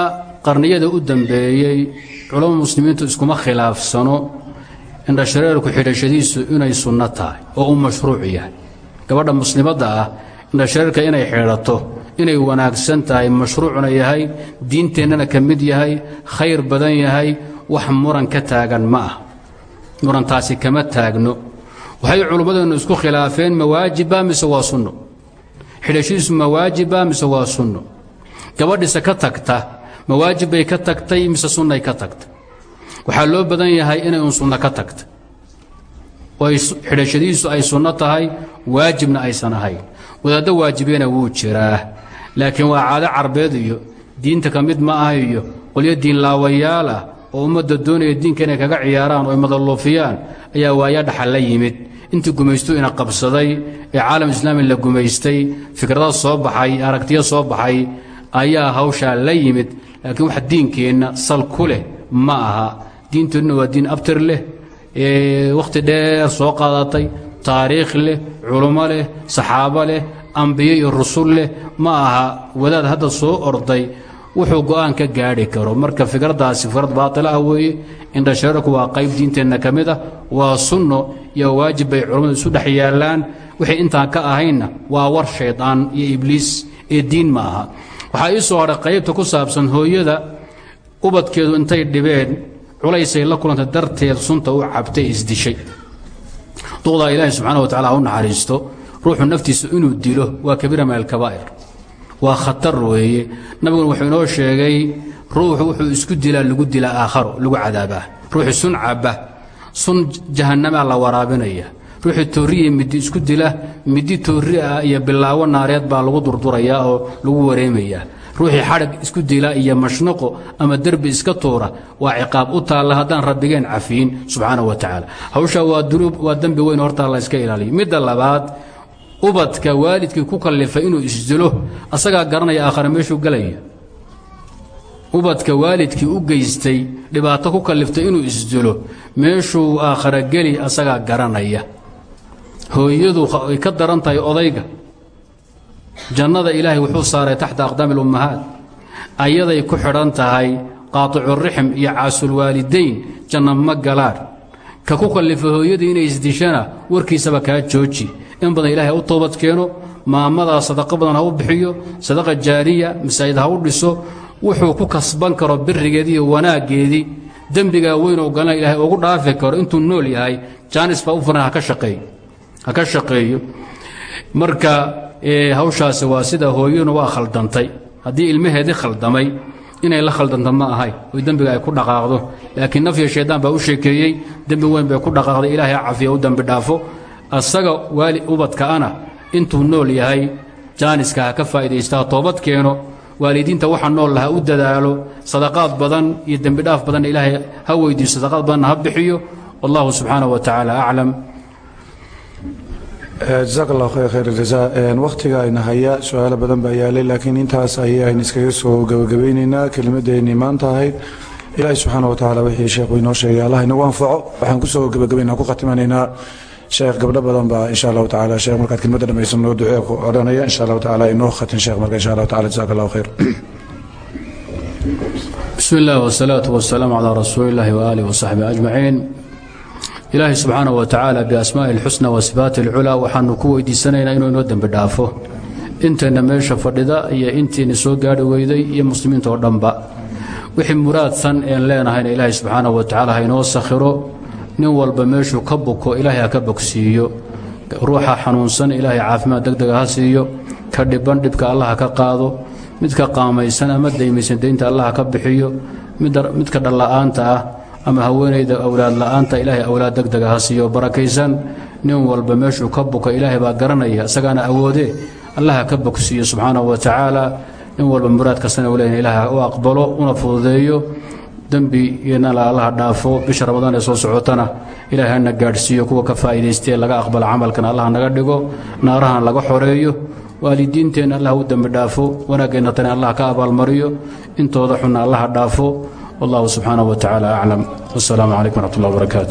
qarniyada u dambeeyey culamada muslimiintu iskuma khilaafsano indhashareerku xidhashadiisu inay sunno tahay oo u mashruuc yahay gabadha muslimadda ah indhashareerka inay xidhato inay wanaagsan tahay mashruucna yahay diinteennana ka mid yahay khayr badan yahay wax muran ka taagan ma ah murantaasi kama taagno waxay culummadeennu isku khilaafeen ma waajiba mise waa sunno? Xidhashadiisu ma waajiba mise waa sunno? Gabadhise ka tagta ma waajib bay ka tagtay mise sunnay ka tagta? Waxaa loo badan yahay inay un sunno ka tagta. Xidhashadiisu ay sunno tahay waajibna aysan ahayn. Wadaaddo waajibena wuu jiraa laakiin waa caado carbeed iyo diinta ka mid ma ah iyo qolyo diinlaawayaal ah oo ummadda doonaya diinka inay kaga ciyaaraan oo ay madaluufiyaan ayaa waaya dhaxal la yimid. Intii gumaystu ina qabsaday ee caalam islaami la gumaystay fikrada soo baxay aragtiyo soo baxay ayaa hawshaa la yimid. Laakiin wax diinkeenna sal ku leh ma aha. Diinteenna waa diin abtir leh wakhti dheer soo qaadatay taariikh leh culummo leh saxaabo leh ambiye iyo rusul leh ma aha. Wadaad hadda soo orday wuxuu go'aan ka gaadhi karo. Marka fikraddaasi fikrad baatila ah weeye indhashareerku waa qayb diinteenna ka mid ah waa sunno iyo waajib bay culammadu isu dhex yaallaan. Wixii intaan ka ahaynna waa war shaydaan iyo ibliis ee diin ma aha. Waxaa ii soo hadhay qaybta ku saabsan hooyada ubadkeedu intay dhibeen culaysay la kulantay darteed sunta u cabtay isdishay. Duqdaa ilaahi subxaana wa tacala u naxariisto ruuxu naftiisa inuu dilo waa kabiira min alkabaa'ir waa khatar weeye. Nabiguna wuxuu inoo sheegay ruuxu wuxuu isku dilaa lagu dilaa aakharo lagu cadaabaa. Ruuxu sun cabba sun jahannamaa la waraabinaya. Ruuxii toorriya middi isku dila middi toorri ah iyo bilaawo naareed baa lagu durdurayaa oo lagu wareemayaa ruuxii xadhag isku dila iyo mashnaqo ama derbi iska tuura waa ciqaab u taalla haddaan rabbigeen cafiyin subxaana wa tacaala. Hawshaa waa dunuub waa dembi weyn hortaa la iska ilaaliyo. Midda labaad ubadka waalidkii ku kallifay inuu isdilo asagaa garanaya aakhare meeshuu gelaya ubadka waalidkii u geystay dhibaato ku kalliftay inuu isdilo meeshuu aakhare geli asagaa garanaya. Hooyadu ay ka daran tahay odayga. Jannada ilaahay wuxuu saaray taxta aqdaami alummahaat ayaday ku xidhan tahay qaaticulrixm iyo caasulwaalidayn janna ma galaan ka ku kallifa hooyadii inay isdishana warkiisaba kaa jooji in badan ilaahay u toobad keeno maamadaa sadaqo badan ha u bixiyo sadaqa jaariya masaajid ha u dhiso wuxuu ku kasban karo birigeedii iyo wanaaggeedii dembigaa weynoo galana ilaahay ugu dhaafi karo intuu nool yahay jaanis baa u furan ha ka shaqeeyo. Marka hawshaasi waa sida hooyaduna waa khaldantay. Haddii ilmaheedii khaldamay inay la khaldanta ma ahay oy dembiga ay ku dhaqaaqdo. Laakiin nafya shaydaan baa u sheekeeyey dembi weyn bay ku dhaqaaqday ilaahay ha cafiya u dembi dhaafo asaga waali ubadkaana intuu nool yahay jaaniska ha ka faa'iidaysta ha toobad keeno waalidiinta waxa nool laha u dadaalo sadaqaad badan iyo dembi dhaaf badanna ilaahay ha weydiiso sadaqaad badanna ha bixiyo. Wallahu subxaanaه wa tacaala aclam jazaak allah khayr khayr aljazaa wakhtiga ayna haya su'aalo badan baa yaalay laakiin intaas ayay aynu iskaga soo gabagabaynaynaa kelimaddeennii maanta ahayd. Ilaahi subxaana wa tacaala wixii sheekhu inoo sheegay allah inagu anfaco waxaan ku soo gabagabaynaa ku khatimanaynaa sheekh gabdho badan baa insha allahu tacala sheekh markaad kelmadda dhamayso noo ducee ku odhanaya insha allahu tacala inoo khatin sheekh marka insha allahu tacala jazaak khayr bismi wasalaatu wasalaamu calaa rasuuliillaahi waaalihi wasaxbi ajmaciin ilaahay subxaana wa tacaala biasmaa'i alxusna wa sifaati alculaa waxaanu ku weydiisanaynaa inuu inoo dembi dhaafo. Inteenna meesha fadhida iyo intiina soo gaadhi weyday iyo muslimiinta oo dhanba wixii muraadsan een leenahayna ilaahay subxaana wa tacala hainoo sakhiro nin walba meeshuu ka buko ilaahay ha ka bogsiiyo. Ruuxa xanuunsan ilaahay caafimaad degdega ha siiyo. Ka dhiban dhibka allah ha ka qaado. Midka qaamaysan ama daymaysan daynta allah ha ka bixiyo. Midka dhalla'aanta ah ama haweenayda awlaad la'aanta ilaahay awlaad degdega ha siiyo. Barakaysan nin walba meeshuu ka buka ilaahay baa garanaya isagaana awoodee allah ha ka bogsiiyo subxaanahu wa tacaala nin walba muraad kastana u leeyahay ilaah u aqbalo una fududeeyo dembigeena allaha dhaafo. Bisha ramadaan ee soo socotana ilaahay hana gaadhsiiyo kuwa ka faa'iidaystee laga aqbalo camalkan allah naga dhigo naarahan laga xoreeyo waalidiinteenna allah u dembi dhaafo wanaaggeenna tani allah ka abaalmariyo intooda xunna allaha dhaafo. Wallahu subxaanaه wa tacaala aclam wasalaamu calaykum wraxmat ullah barakaatu